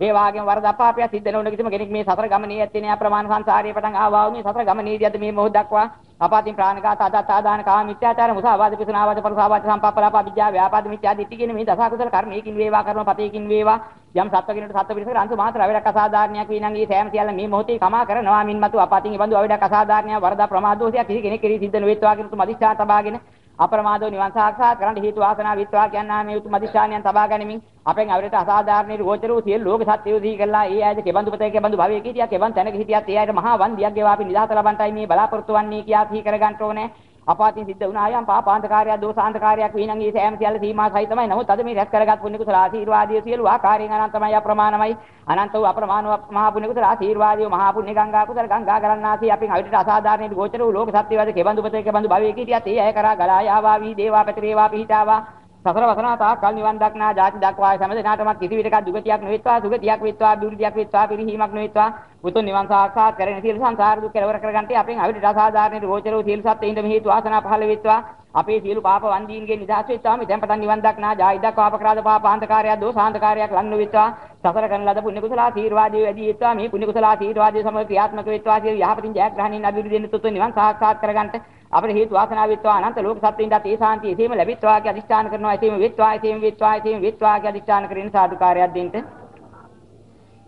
ඒ වාගෙන් වරද අපාපය සිද්ධ නොවන කිසිම කෙනෙක් මේ සතර ගමනේ ඇත්තේ නෑ අප්‍රමාණ සංසාරයේ පටන් ආවා මේ සතර ගමනේදී අද මේ මොහොත දක්වා අපාතින් ප්‍රාණඝාත අදත්තාදාන කාම මිත්‍යාචාර මුසාවාද පිසුනාවාද පරුසාවාද සම්පප්පලාප විද්‍යා ව්‍යාපාද මිත්‍යා දිට්ඨි කියන මේ දසකුසල කර්මයකින් වේවා කර්ම පතේකින් වේවා යම් සත්ව කෙනෙකුට සත්ව පිරිසකට අංශු මාත්‍ර අවඩක් අසාධාරණයක් වී නම් ඒ සෑම සියල්ල මේ මොහොතේ කමා කරනවා. මින් මතු අපාතින් ඉබඳු අවඩක් අසාධාරණයක් වරදා ප්‍රමාදෝෂයක් කිසි කෙනෙක් කෙරෙහි සිද්ධ නොවෙත්වා කියන උතුම් අධිෂ්ඨාන තබාගෙන අප්‍රමාදෝ නිවන් සාක්ෂාත් කරන්න හේතු වාසනා විත්වා කියනා මේ උතුම් අධිෂ්ඨානයන් තබා ගැනීමෙන් අපෙන් අවරට අසාධාරණේ ගෝචර වූ සියලු ලෝක සත්‍යය දී කළා. ඒ ආයත කෙබඳු පතේ කෙබඳු භවයේ කීතියක් කෙබන් තැනක හිටියත් ඒ ආයත මහා වන්දියක් ගෙවා අපි නිදහස ලබන්ටයි මේ බලාපොරොත්තු වන්නේ කියා සිහි කර ගන්න ඕනේ. අපාතින් සිද්ධ වුණා. යම් පාපාන්තකාරයක් දෝසාන්තකාරයක් වී නම් ඒ සෑම සියල්ල සීමා සහිතමයි නමුත් අද මේ රැස් කරගත් පුණ්‍ය කුසල ආශිර්වාදයේ සියලු ආකාරයෙන් අනන්තමයි අප්‍රමාණමයි. අනන්ත වූ අප්‍රමාණ මහා පුණ්‍ය කුසල ආශිර්වාදයේ මහා පුණ්‍ය ගංගා කුසල ගංගා කරන්නාසී අපින් අවිතට අසාධාරණේ ගෝචර වූ ලෝක සත්‍යවාද කෙබඳු පතේ කෙබඳු භවයේ කීටියත් ඒ අය කරා ගලා යාවා වී දේවා පැතිරේවා පිහිටාවා. සතර වසනා තා කල් නිවන් දක්නා ජාති දක්වා සෑම දිනාටම කිසි විටක දුගතියක් නොවෙත්වා සුගතියක් වෙත්වා අභිවෘද්ධියක් වෙත්වා පිරිහීමක් නොවෙත්වා. උතුම් නිවන් සාක්ෂාත් කරගෙන සියලු සංසාර දුක් කෙලවර කරගන්නට අපෙන් අවිට අසාධාරණේ ගෝචර වූ සියලු සත්ත්වයින්ද මේ හේතු වාසනා පහළ වෙත්වා. අපේ සියලු පාප වන්දීන්ගේ නිදහස් වෙත්වා මේ දැන් පටන් නිවන් දක්නා ජාති දක්වා අපකරාද පාපාන්තකාරයක් දෝසාන්තකාරයක් ලං නොවෙත්වා. සසර කරන ලද පුණ්‍ය කුසල ආශිර්වාදයේ වැඩි වෙත්වා මේ පුණ්‍ය කුසල ආශිර්වාදයේ සමග ක්‍රියාත්මක වෙත්වා සියලු යහපතින් ජයග්‍රහණින් අභිවෘද්ධියෙන් තුතු නිවන් සාක්ෂාත් කරගන්නට අපේ හේතු වාසනා වෙත්වා අනන්ත ලෝක සත්ත්වින්ට ඒ ශාන්තිය එසේම ලැබෙත්වා කිය අදිෂ්ඨාන කරනවා. එසේම වෙත්වා එසේම වෙත්වා එසේම වෙත්වා කිය අදිෂ්ඨාන කරගෙන සාදුකාරයක් දෙන්න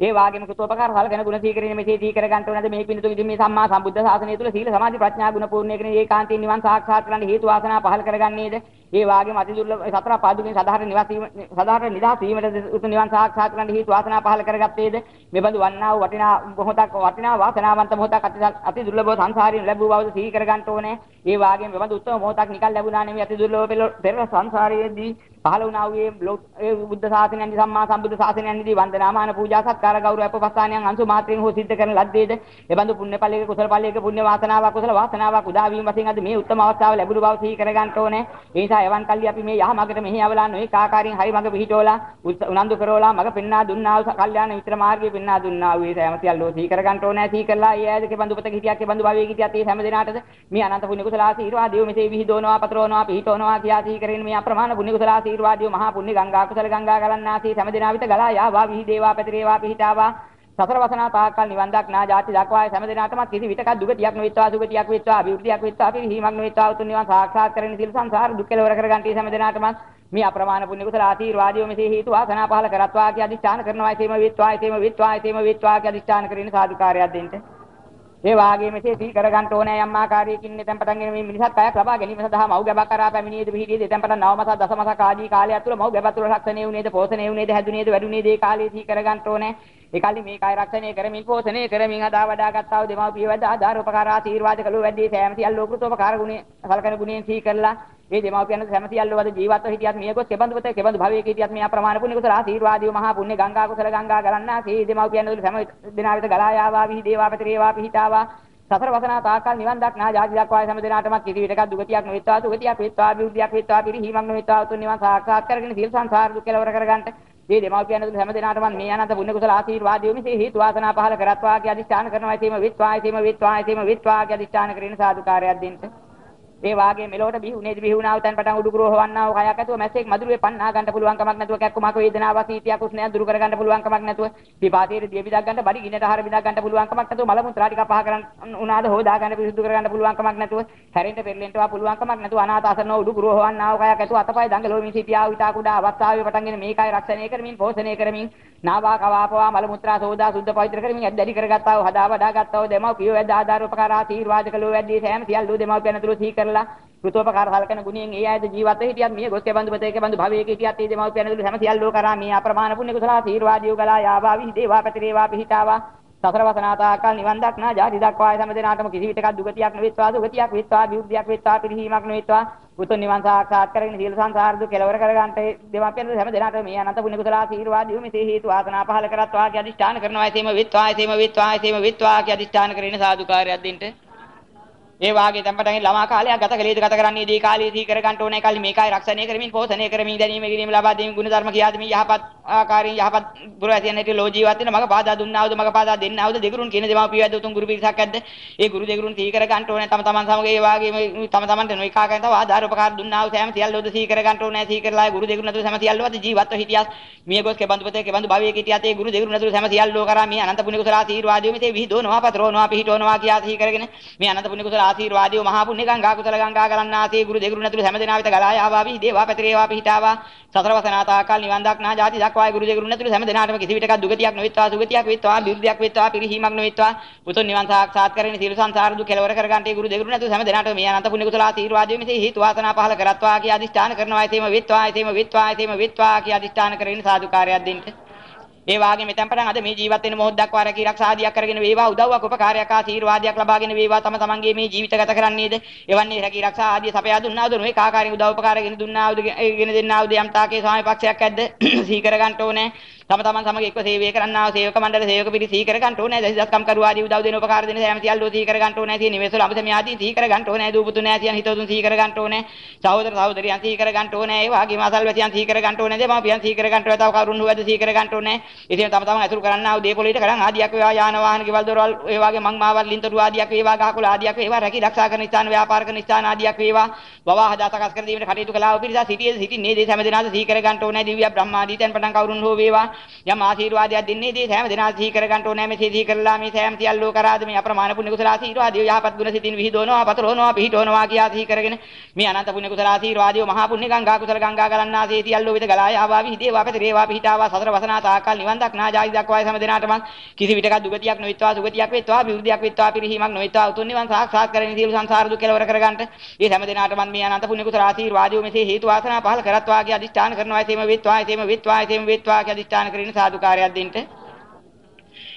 ඒ වාගේම කෘතෝපකාර සලකන ගුණ සීකරණය මෙසේ දී කර ගන්නට ඕනද? මේ පිණිතු ඉදින් මේ සම්මා සම්බුද්ධ ශාසනය තුල සීල සමාධි ප්‍රඥා ගුණ පූර්ණය කරන ඒකාන්තයෙන් නිවන් සාක්ෂාත් කරන්න හේතු වාසනා පහල කරගන්නේද? ඒ වාගේම අති දුර්ලභ සතර පාදුකින් සාධාරණ නිවාස සාධාරණ නිදහස් වීමට උතුම් නිවන් සාක්ෂාත් කරන්න හේතු වාසනා පහල කරගත්තේද? මේ බඳු වන්නා වූ වටිනා මොහොතක් වටිනා වාසනාවන්ත මොහොතක් අති දුර්ලභ සංසාරයෙන් ලැබුව බවද සිහි කර ගන්න ඕනේ. ඒ වාගේම මේ බඳු උත්තම මොහොතක් නිකල් ලැබුණා නෙමෙයි. අති දුර්ලභ පෙර සංසාරයේදී පහළ වුණා වූ ඒ බුද්ධ ශාසනයන්දී සම්මා සම්බුද්ධ ශාසනයන්දී වන්දනාමාන පූජා සත්කාර ගෞරව අපපස්ථානයන් අංශු මාත්‍රයෙන් හෝ සිද්ධ කරන ලද්දේද? ඒ බඳු පුණ්‍ය ඵලයක කුසල ඵලයක පුණ්‍ය වාසනාවක් කුසල වාසනාවක් උදා වීම වශයෙන් අද මේ උත්තම අවස්ථාව ලැබුණු බව සිහි කර ගන්න ඕනේ. ඒ නිසා එවන් කල්ලි අපි මේ යහමගට මෙහි අවලා නොඑක ආකාරයෙන් හරි මඟ පිහිටෝලා උනන්දු කරෝලා මඟ පෙන්නා දුන්නා වූ කල්යාණ මිත්‍ර මාර්ගයේ පෙන්නා දුන්නා වූ ඒ සෑම සියල්ලෝ සිහි කර ගන්න ඕනේ. සිහි කරලා ඒ ඇයදගේ බඳු පත හිටියක් ඒ බඳු භවයේ හිටියත් ඒ හැම දිනාටද මේ අනන්ත පුණ්‍ය කුසල ආශිර්වාදය මෙසේ විහිදෝනවා පතරෝනවා පිහිටෝනවා කියා සිහි කරගෙන මේ අප්‍රමාණ පුණ්‍ය කුසල ආශිර්වාදය මහා පුණ්‍ය ගංගා කුසල ගංගා ගලන්නාසී හැම දිනා විත ගලා යාවා විහිදේවා පැතිරේවා පිහිටාවා. සතර වසනා තාකල් නිවන් දක්නා ජාති දක්වාය. හැම දිනාටම කිසි විටක දුගතියක් නොවිත්වා සුගතියක් වෙත්වා අභිවෘද්ධියක් වෙත්වා පිරිහීමක් නොවිත්වා. උතුම් නිවන් සාක්ෂාත් කරගෙන සිල් සංසාර දුක් කෙලවර කරගන්ටි හැම දිනාටම මේ අප්‍රමාණ පුණ්‍ය කුසල ආශිර්වාදය මෙසේ හේතු වාසනා පහල කරත්වා කිය අධිෂ්ඨාන කරනවා එසේම විත්වා එසේම විත්වා එසේම විත්වා කිය අධිෂ්ඨාන කරගෙන සාදුකාරයක් දෙන්න ඒ වාගේ මෙසේ සිහි කර ගන්න ඕනේ යම් ආකාරයකින් එතෙන් පටන් ගෙන මේ මිනිසත් කයක් ලබා ගැනීම සඳහා මව් ගැබක් කරා පැමිණියේද පිහිටියේද එතෙන් පටන් නව මාස දස මාස ආදී කාලයක් තුළ මව් ගැබ තුළ රක්ෂණය වුණේද පෝෂණය වුණේද හැදුනේද වැඩුනේද ඒ කාලේ සිහි කර ගන්න ඕනේ. ඒ කල්ලි මේ කය රක්ෂණය කරමින් පෝෂණය කරමින් අදා වඩා ගත්තා වූ දෙමව්පිය වැඩ ආධාර උපකාර ආශිර්වාද කළෝ වැඩි සෑම සියල්ල ලෝකෘතෝපකාර ගුණේ සලකන ගුණයෙන් සිහි කරලා මේ දෙමව්පියන් සෑම සියල්ල වද ජීවත්ව හිටියත් මිය ගොස් කෙබඳු පොතේ කෙබඳු භවයේ හිටියත් මේ අප්‍රමාණ පුණ්‍ය කුසල ආශිර්වාදිය මහා පුණ්‍ය ගංගා කුසල ගංගා ගලන්නා. සී දෙමව්පියන් වල සෑම දිනාවිත ගලා යාවා විහි දේවා පැතිරේවා පිහිටාවා. සතර වසනා තාකල් නිවන් දක්නා ජාති දක්වා හැම දිනාටම කිසි විටක දුගතියක් නොවිත්වා සුගතියක් විත්වා අභිවෘද්ධියක් විත්වා පිරිහීමක් නොවිත්වා. උතුම් නිවන් සාක්ෂාත් කරගෙන සියලු සංසාර දුක් කෙලවර කරගන්නට මේ දෙමව්පියන් දුක හැම දිනාටම මේ අනන්ත පුණ්‍ය කුසල ආශිර්වාදය මිසේ හේතු වාසනා පහල කරත්වා කිය අදිස්ථාන කරනවා. එසේම විත්වා එසේම විත්වා එසේම විත්වා කිය අදිස්ථාන කරගෙන සාදුකාරයක් දෙන්න. ඒ වාගේ මෙලොවට බිහුනේද බිහුණාව තැන් පටන් උඩුකුරෝ හවන්නාව කයක් ඇතුව මැස්සෙක් මදුරුවේ පන්නා ගන්න පුළුවන් කමක් නැතුව කැක්කමක වේදනාව සීතියක් උස්නයක් දුරු කර ගන්න පුළුවන් කමක් නැතුව පිපාසයේ දිය බිදක් ගන්න බඩි ගින්නට ආහාර බිදක් ගන්න පුළුවන් කමක් නැතුව මල මුත්‍රා ටික පහ කරන් උනාද හොදා ගන්න පිරිසුදු කර ගන්න පුළුවන් කමක් නැතුව හැරෙන්න පෙරලෙන්නවා පුළුවන් කමක් නැතුව අනාථ අසරණ උඩුකුරෝ හවන්නාව කයක් ඇතුව අතපය දඟලෝ මිසි පියාව විතා කුඩා අවස්ථාවේ පටන්ගෙන මේකයි රක්ෂණය කරමින් පෝෂණය කරමින් නාවා කවාපවා මල මුත්‍රා සෝදා සුද්ධ පවිත්‍ර කරමින් ඇද්දඩි කරගත්තා වූ හදා වඩා ගත්තා වූ දෙමව්පියෝ වැද්ද ආධාර උපකාර ආශීර්වාද කළෝ වැද්දී සෑම සියල්ලු දෙමව්පියන් අතුරු සිහි කරලා කෘතෝපකාර සලකන ගුණයෙන් ඒ අයද ජීවත් වෙ හිටියත් මිය ගොස් කෙබඳු පතේ කෙබඳු භවයක හිටියත් ඒ දෙමව්පියන් අතුරු හැම සියල්ලෝ කරා. මේ අප්‍රමාණ පුණ්‍ය කුසල ආශීර්වාදියෝ ගලා යාවා විහිදේවා පැතිරේවා පිහිටාවා. සතර වසනාතාකල් නිවන් දක්නා ජාති දක්වා හැම දිනාටම කිසි විටක දුගතියක් නොවිත්වා දුගතියක් විත්වා විුද්ධියක් විත්වා පිරිහීමක් නොවිත්වා. උතුම් නිවන් සාක්ෂාත් කරගෙන සියලු සංසාර දුක් කෙලවර කරගන්නට දෙමාපියන් හැම දිනාටම මේ අනන්ත පුණ්‍ය කුසල ආශීර්වාදයෝ මෙසේ හේතු වාසනා පහල කරත්වා කිය අදිෂ්ඨාන කරනවා. එසේම විත්වා එසේම විත්වා එසේම විත්වා කිය අදිෂ්ඨාන කරගෙන සාදුකාරයක් දෙන්න ඒ වාගේ tempatan ළමා කාලයක් ගත කළේද ගත කරන්නේ දී කාලයේ දී කර ගන්න ඕනේ. කල්ලි මේකයි රක්ෂණය කරමින් පෝෂණය කරමින් දැනීම කිරීම ලබා දීම ගුණ ධර්ම කියා දෙමින් යහපත් ආකාරයෙන් යහපත් පුර ඇතියන් හැටි ලෝ ජීවත් වෙන මග පාදා දුන්නාවද මග පාදා දෙන්නාවද? දෙගුරුන් කියන දෙමාපිය ඇද්ද උතුම් ගුරු පිරිසක් ඇද්ද? ඒ ගුරු දෙගුරුන් තී කර ගන්න ඕනේ. තම තමන් සමග ඒ වාගේම තම තමන්ට නොයි කාකෙන් තව ආධාර උපකාර දුන්නාව සෑම සියල්ලෝද සී කර ගන්න ඕනේ. සී කරලා ගුරු දෙගුරුන් අතර සෑම සියල්ලෝද ජීවත්ව හිටියත් මිය ගොස් කෙබඳු පතේ කෙබඳු භවයේ හිටියත් ඒ ගුරු දෙගුරුන් අතර සෑම සියල්ලෝ කරා මේ අනන්ත පුණ්‍ය කුසල ආශීර්වාදය මෙතේ විහිදෝනවා පතරෝනවා පිහිටෝනවා කියා සී කරගෙන මේ අනන්ත පුණ්‍ය කුසල ආශීර්වාදය මහා පුණ්‍ය ගංගා කුසල ගංගා ගලන්නාසේ ගුරු දෙගුරු නැතුළු හැම දෙනා වෙත ගලා යාවා වී දේවා පැතිරේවා පිහිටාවා. සතර වසනාතාකල් නිවන් දක්නා ජාති දක්වායි ගුරු දෙගුරු නැතුළු හැම දෙනාටම කිසි විටක දුගතියක් නොවිත්වා සුගතියක් විත්වා බිරුද්ධියක් විත්වා පිරිහීමක් නොවිත්වා. උතුම් නිවන් සාක්ෂාත් කරගෙන සියලු සංසාර දුක් කෙලවර කර ගන්නට ගුරු දෙගුරු නැතුළු හැම දෙනාටම මේ අනන්ත පුණ්‍ය කුසල ආශීර්වාදයෙන් මෙසේ හේතු වාසනා පහල කරත්වා කිය අදිෂ්ඨාන කරනවා එසේම විත්වා එසේම විත්වා එසේම විත්වා කිය අදිෂ්ඨාන කරගෙන සාදුකාරයක් දෙන්න. ඒ වාගේ මෙතෙන් පටන් අද මේ ජීවත් වෙන මොහොත දක්වා රැකී ආරක්ෂාදියක් කරගෙන වේවා උදව්වක් උපකාරයක් ආශීර්වාදයක් ලබාගෙන වේවා. තම තමන්ගේ මේ ජීවිත ගත කරන්නේද? එවන්නේ රැකී ආරක්ෂා ආදී සපයා දුන්නාද නොවේ කාකාරී උදව් උපකාරගෙන දුන්නාවද ගෙන දෙන්නාවද යම් තාකේ ස්වාමි පක්ෂයක් ඇද්ද? සීකර ගන්න ඕනේ. තම තමන් සමග එක්ව සේවය කරන්නා සේවක මණ්ඩල සේවක පිරිස සී කර ගන්න ඕනේ. දසදස්කම් කරු ආදී උදව් දෙන උපකාර දෙන සෑම සියල්ලෝ සී කර ගන්න ඕනේ. තියෙන නිවෙස්වල අමතම ආදී සී කර ගන්න ඕනේ. දූපුතු නෑසියන් හිතවතුන් සී කර ගන්න ඕනේ. සහෝදර සහෝදරියන් සී කර ගන්න ඕනේ. ඒ වගේම අසල්වැසියන් සී කර ගන්න ඕනේ. දෙමාපියන් සී කර ගන්න ඕනේ තව කවුරුන් හොවද සී කර ගන්න ඕනේ. ඉතින් තම තමන් අතුරු කරන්නා උදේ පොළේට කරන් ආදියක් වේවා යාන වාහන ගෙවල් දොරවල් ඒ වගේ මං මාවල් ලින්තරු ආදියක් වේවා ගහකොළ ආදියක් වේවා රැකී ආරක්ෂා කරන ස්ථාන ව්‍යාපාර කරන ස්ථාන ආදියක් වේවා. වවා හදා සකස් කර දීමට කටයුතු කළා වූ පිරිස සිටියේ සිටින්නේ දේ හැම දෙනාද සී කර ගන්න ඕනේ. දිව්‍ය බ්‍රහ්මාදීතෙන් පටන් කවුරුන් හෝ වේවා. යම් ආශීර්වාද ආශීර්වාදයක් දෙන්නේ දී සෑම දෙනා සිහි කර ගන්න ඕනේ. මේ සිහි කරලා මේ සෑම සියල්ලෝ කරාද මේ අප්‍රමාණ පුණ්‍ය කුසල ආශීර්වාදය යහපත් ගුණ සිතින් විහිදවනවා පතරවනවා පිහිටවනවා කියා සිහි කරගෙන මේ අනන්ත පුණ්‍ය කුසල ආශීර්වාදය මහා පුණ්‍ය ගංගා කුසල ගංගා ගලන්නාසේ සියල්ලෝ විද ගලා යාවා විහිදේවා පැතිරේවා පිහිටාවා සතර වසනා තාකල් නිවන් දක්නා ජාති දක්වායි සෑම දෙනාටම කිසි විටක දුගතියක් නොවිත්වා සුගතියක් වෙත්වා විවෘද්ධියක් වෙත්වා පිරිහීමක් නොවිත්වා උතුම් නිවන් සාක්ෂාත් කරගෙන සියලු සංසාර දුක් කෙලවර කරගන්නට මේ හැම දෙනාටම මේ අනන්ත පුණ්‍ය කුසල ආශීර්වාදය මෙසේ හේතු වාසනා පහල කරත්වා කිය අදිෂ්ඨාන කරනවා එසේම වෙත්වා එසේම වෙත්වා එසේම වෙත්වා කිය අදිෂ්ඨාන කරගෙන සාදුකාරයක් දෙන්න.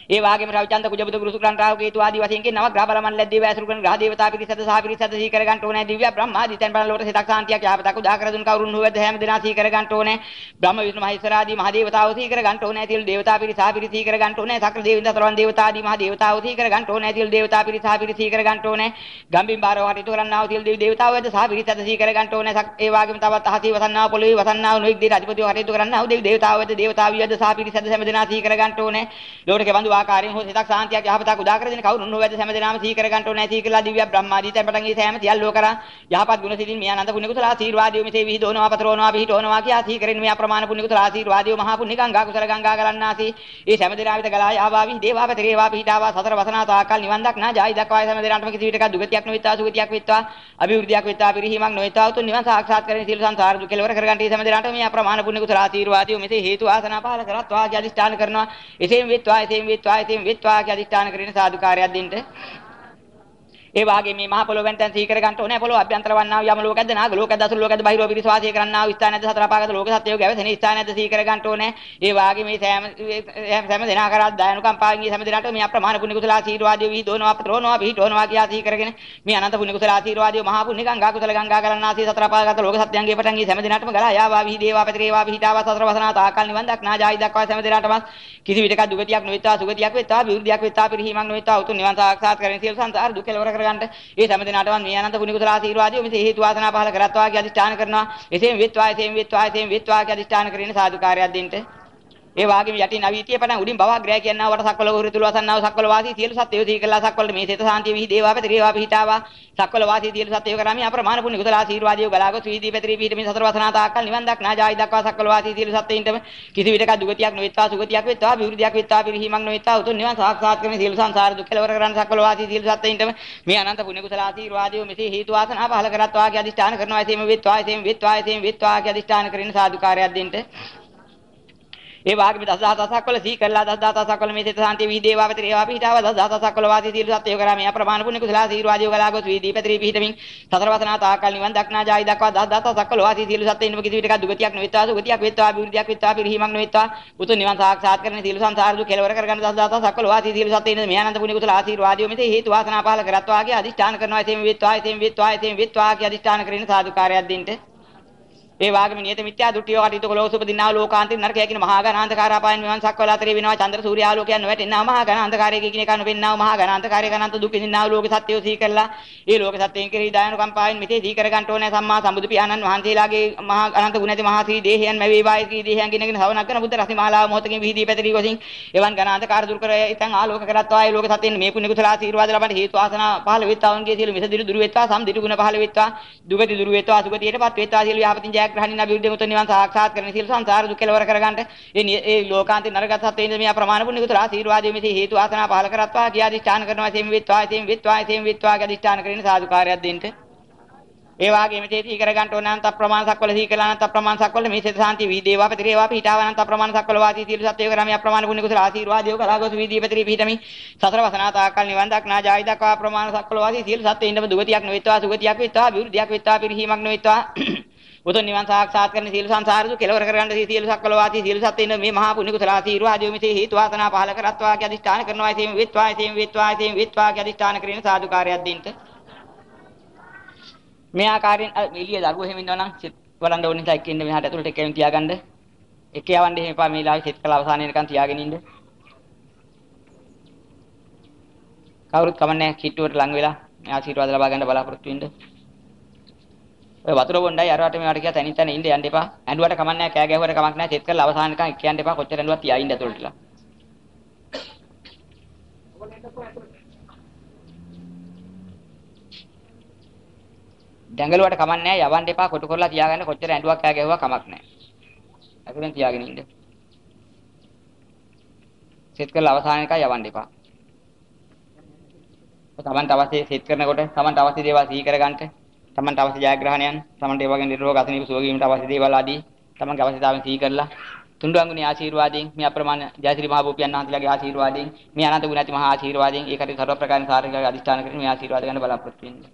ඒ වාගේම රවිචන්ද කුජබුද ගුරුසුක්‍රන් රාහු කේතු ආදී වශයෙන් කියන නව ග්‍රහ බලමන් ලැබ්දී වැසුරු කරන ග්‍රහ දේවතා පිරිසද සහ පිරිසද සී කර ගන්න ඕනේ දිව්‍ය බ්‍රහ්මා දිතෙන් බල ලෝට සිතක් සාන්තියක් යහපතක් උදා කර දුන් කවුරුන් හොවද හැම දෙනා සී කර ගන්න ඕනේ. බ්‍රහ්ම විෂ්ණු මහේශ්වර ආදී මහ දේවතාවෝ සී කර ගන්න ඕනේ. තිල් දේවතා පිරිස සහ පිරිස සී කර ගන්න ඕනේ. සකල දේවින්ද තරවන් දේවතා ආදී මහ දේවතාවෝ සී කර ගන්න ඕනේ. තිල් දේවතා පිරිස සහ පිරිස සී කර ගන්න ඕනේ. ගම්බින් බාරව කටයුතු කරන්නා වූ තිල් දේවි දේවතාවෝද සහ පිරිසද සී කර ගන්න ඕනේ ඒ වාගේම තවත් අහසී වසන්නා පොළොවේ වසන්නා වූ නොඑක් දේ අධිපතිව කටයුතු කරන්නා වූ දේවි දේවතාවෝද දේවතාවියද සහ පිරිසද හැම දෙනා සී කර ගන්න ඕනේ. ලෝකේ බඳු ආකාරයෙන් හෝ සිතක් සාන්තියක් යහපතක් උදා කර දෙන කවුරුන් නොවැද හැම දෙනාම සිහි කර ගන්න ඕනේ. සිහි කළා දිව්‍ය බ්‍රහ්මාදී තැන් පටන් ඊ සෑම සියල්ලෝ කරා. යහපත් ගුණ සිතින් මේ අනන්ත පුණ්‍ය කුසල ආශීර්වාදය මෙසේ විහිදවනවා පතරවනවා පිහිටවනවා කියා සිහි කරගෙන මේ අප්‍රමාණ පුණ්‍ය කුසල ආශීර්වාදය මහා පුණ්‍ය ගංගා කුසල ගංගා ගලන්නාසී. ඒ හැම දෙනා විත ගලා යාවාවි දේවා පතරේවා පිහිටාවා සතර වසනා තාකල් නිවන් දක්නා ජායි දක්වායි හැම දෙනාටම කිසි විටක දුගතියක් නොවිතා සුගතියක් විත්වා අභිවෘද්ධියක් විත්වා පිරිහීමක් නොවිතා උතුම් නිවන් සාක්ෂාත් කරගෙන සියලු සංසාර දුක කෙලවර කරගන්න ඒ හැම දෙනාටම මේ අප්‍රමාණ පුණ්‍ය කුසල ආශීර්වාදය මෙසේ හේතු ආසනා පහල කරත්වා කිය අදිෂ්ඨාන කරනවා. එසේම විත්වා එසේම විත්වා. එසේම විත්වා කිය අදිෂ්ඨාන කරගෙන සාදුකාරයක් දෙන්න. ඒ වාගේ මේ මහ පොළොවෙන් තැන් සීකර ගන්න ඕනේ. පොළොව අභ්‍යන්තර වන්නා යම ලෝකයක්ද නාග ලෝකයක්ද අසුර ලෝකයක්ද බහිරව පිරිස වාසය කරන්නා වූ ස්ථානයක්ද සතර පාගත ලෝක සත්‍යය ගැවසෙන ස්ථානයක්ද සීකර ගන්න ඕනේ. ඒ වාගේ මේ සෑම සෑම දෙනා කරා දයනුකම්පාවෙන් මේ සෑම දෙනාට මේ අප්‍රමාණ පුණ්‍ය කුසල ආශීර්වාදය විහිදුවනවා අපතරෝනවා පිහිටවනවා කියා සීකරගෙන මේ අනන්ත පුණ්‍ය කුසල ආශීර්වාදය මහා පුණ්‍ය ගංගා කුසල ගංගා ගලන්නාසී සතර පාගත ලෝක සත්‍යයන්ගේ පටන් ගිය සෑම දෙනාටම ගලා යාවා විහිදේවා පැතිරේවා පිහිටාවා සතර වසනා තාකල් නිවන් දක්නා ජායි දක්වා සෑම දෙනාටම කිසි විටක දුගතියක් නොවෙත්වා සුගතියක් වෙත්වා විවෘද්ධියක් වෙත්වා පිරිහීමක් නොවෙත්වා උතුම් නිවන් සාක්ෂාත් කරගෙන සියලු සංසාර දුක් කෙලවර කරගන්න. ඒ හැම දිනකටම මේ අනන්ත පුණ්‍ය කුසල ආශිර්වාදය මෙසේ හේතු වාසනා පහල කරත්වා කිය අධිෂ්ඨාන කරනවා. එසේම වෙත්වා එසේම වෙත්වා එසේම වෙත්වා කිය අධිෂ්ඨාන කරගෙන සාදුකාරයක් දෙන්න. ඒ වාගේම යටින් අවීතිය පටන් උඩින් බවග්‍රය කියනවා වට සක්වල උරු තුල වසන්නාව සක්වල වාසී සියලු සත්‍යෝ සී කළා. සක්වල මේ සිත සාන්තිය විහි දේවා පැතිරේවා පිහිටාවා. සක්වල වාසී සියලු සත්‍යෝ කරාමි. අප්‍රමාණ පුණ්‍ය කුසල ආශිර්වාදය ගලාගොස්. විහිදී පැතිරී පිහිට මේ සතර වසනා තාක්කල් නිවන් දක්නා. ජායි දක්වා සක්වල වාසී සියලු සත්‍යයින්ටම කිසි විටක දුගතියක් නොවෙත්වා සුගතියක් වෙත්වා විවෘද්ධියක් වෙත්වා පිරිහීමක් නොවෙත්වා. උතුම් නිවන් සාක්ෂාත් කරගෙන සියලු සංසාර දුක් කෙලවර කරන්න සක්වල වාසී සියලු සත්‍යයින්ටම මේ අනන්ත පුණ්‍ය කුසල ආශිර්වාදය මෙසේ හේතු වාසනා පහල කරත්වා කිය අධිෂ්ඨාන කරනවා. එසේම වෙත්වා එසේම වෙත්වා එසේම වෙත්වා කිය අධිෂ්ඨාන කරගෙන සාදුකාරයක් දෙන්න ඒ වාගේම දසදහසක් වල සී කරලා දසදහසක් වල මේ සිත සාන්තිය විහිදේවා පැතිර ඒවා පිහිටාව දසදහසක් වල වාසී සීල සත්‍යය කරා මේ අප්‍රමාණ පුණ්‍ය කුසල ආශීර්වාදය ගලා ගොස් වීදී පැතිරී පිහිටමින් සතර වසනා තාකල් නිවන් දක්නා ජායි දක්වා දසදහසක් වල වාසී සීල සත්‍යය ඉන්නම කිසි විටක දුගතියක් නොවෙත්වා සුගතියක් වෙත්වා අභිවෘද්ධියක් වෙත්වා පිරිහීමක් නොවෙත්වා. උතුම් නිවන් සාක්ෂාත් කරගෙන සීල සංසාර දුක් කෙලවර කරගන්න දසදහසක් වල වාසී සීල සත්‍යය ඉන්න මේ අනන්ත පුණ්‍ය කුසල ආශීර්වාදය මෙතේ හේතු වාසනා පහල කරත්වා කිය අදිෂ්ඨාන කරනවා එසේම වෙත්වා එසේම වෙත්වා එසේම වෙත්වා කිය අදිෂ්ඨාන කරගෙන සාදුකාරයක් දෙන්න. ඒ වාගේම නියත මිත්‍යා දෘෂ්ටිය කටයුතු කළොත් උපදිනා ලෝකාන්තික නරකය කියන මහා ඝන අන්ධකාරාපායන් මෙවන් සක්වල අතරේ වෙනවා චන්ද්‍ර සූර්ය ආලෝකයන් නොවැටෙනා මහා ඝන අන්ධකාරයේ කියන එක නොවෙන්නා මහා ඝන අන්ධකාරයේ ගණන්ත දුක් විඳිනා ලෝක සත්‍යය සී කරලා ඒ ලෝක සත්‍යයෙන් කෙරෙහි දායනුකම්පාවෙන් මෙතේ සී කර ගන්නට ඕනේ සම්මා සම්බුදු පියාණන් වහන්සේලාගේ මහා අනන්ත ගුණ ඇති මහා ශ්‍රී දේහයන් මැවේවායි ශ්‍රී දේහයන් කිනගෙන සවනක් කරන බුද්ධ රසි මහලාව මොහොතකින් විහිදී පැතිරී ගොසින් එවන් ඝන අන්ධකාර දුරු කර ඉතින් ආලෝක කරත්වා ඒ ලෝක සත්‍යයෙන් මේ පුණ්‍ය කුසල ආශිර්වාද ලබන්න හේතු ආසනා පහළ වෙත්තාවන්ගේ සියලු මිසදිරු දුරු වෙත්වා සම්දිරු ගුණ පහළ වෙත්වා දුගති දුරු වෙත්වා සුගතියටපත් වෙත්වා සියලු යහපතින් ජයග්‍රහණින් අභිවෘද්ධිය නිවන් සාක්ෂාත් කරගෙන සියලු සංසාර දුක් කෙලවර කරගන්න. ඒ ඒ ලෝකාන්තේ නරගත සත්වයින් මේ අප්‍රමාණ පුණ්‍ය කුසල ආශිර්වාදයේ මේ හේතු ආසනා පහල කරත්වා කියා අධිෂ්ඨාන කරනවා. එසේම විත්වා එසේම විත්වා එසේම විත්වා කියා අධිෂ්ඨාන කරගෙන සාදුකාරයක් දෙන්න. ඒ වාගේම තේටි කර ගන්න ඕන අනන්ත ප්‍රමාණ සක්වල සී කළා අනන්ත ප්‍රමාණ සක්වල මේ සිත සාන්ති වීදේවා පතිරේවා. පිහිටාව අනන්ත ප්‍රමාණ සක්වල වාදී සියලු සත්‍යය කරා. මේ අප්‍රමාණ පුණ්‍ය කුසල ආශිර්වාදය කලාගොස් වීදී පතිරේ පිහිටමි. සතර වසනා තාකල් නිවන් දක්නා ජායි දක්වා ප්‍රමාණ සක්වල වාදී සියලු සත්‍යයින්ම දුගතියක් නොවෙත්වා සුගතියක් වෙත්වා විවෘද්ධියක් වෙත්වා පිරිහීමක් නොවෙත්වා. උතුම් නිවන් සාක්ෂාත් කරන සීල සංසාර දුක් කෙලවර කරගන්න සීල සක්වල වාසී සීල සත්ත්වයින් මේ මහා පුණ්‍ය කුසල ආශීර්වාදයෙන් මෙසේ හේතු වාසනා පහල කරත්වා කිය අධිෂ්ඨාන කරනවා එසේම විත්වා එසේම විත්වා එසේම විත්වා කිය අධිෂ්ඨාන කරගෙන සාදුකාරයක් දෙන්න. මේ ආකාරයෙන් එළිය දරුවෝ එහෙම ඉන්නවා නම් වරන්ද ඕන නිසා එක්කින්න මෙහාට ඇතුළට එක්කෙනෙක් තියාගන්න. එක්ක යවන්න එහෙම එපා මේ ලාවේ සෙත් කළ අවසානය වෙනකන් තියාගෙන ඉන්න. කවුරුත් කමන්නේ කිට්ටුවට ලඟ වෙලා මේ ආශිර්වාද ලබා ගන්න බලාපොරොත්තු වෙන්න. ඔය වතුර බොණ්ඩයි අරවට මේවට කියලා තනින් තන ඉන්න යන්න එපා. ඇඬුවට කමක් නැහැ, කෑ ගැහුවට කමක් නැහැ. සෙත් කරලා අවසානකම් කියන්න එපා. කොච්චර ඇඬුවත් තියා ඉන්න ඇතුළටලා. දැඟලුවට කමක් නැහැ. යවන්න එපා. කොටු කරලා තියාගන්න කොච්චර ඇඬුවක් කෑ ගැහුවා කමක් නැහැ. ඇතුලෙන් තියාගෙන ඉන්න. සෙත් කරලා අවසානකම් යවන්න එපා. තමන්ට අවශ්‍ය සෙත් කරනකොට තමන්ට අවශ්‍ය දේවල් සිහි කරගන්න තමන්ට අවශ්‍ය ජයග්‍රහණයන් තමන්ට ඒ වගේ නිරෝග අසනීප සුව වීමට අවශ්‍ය දේවල් ආදී තමන්ගේ අවශ්‍යතාවයන් සිහි කරලා තුන්ඩුවන්ගුණේ ආශිර්වාදයෙන් මේ අප්‍රමාණ ජයශ්‍රී මහ බෝපියන් වහන්සේලාගේ ආශිර්වාදයෙන් මේ අනන්ත ගුණ ඇති මහා ආශිර්වාදයෙන් ඒකට සර්ව ප්‍රකාරන සාරික අධිෂ්ඨාන කරගෙන මේ ආශිර්වාද ගන්න බලාපොරොත්තු වෙන්නේ.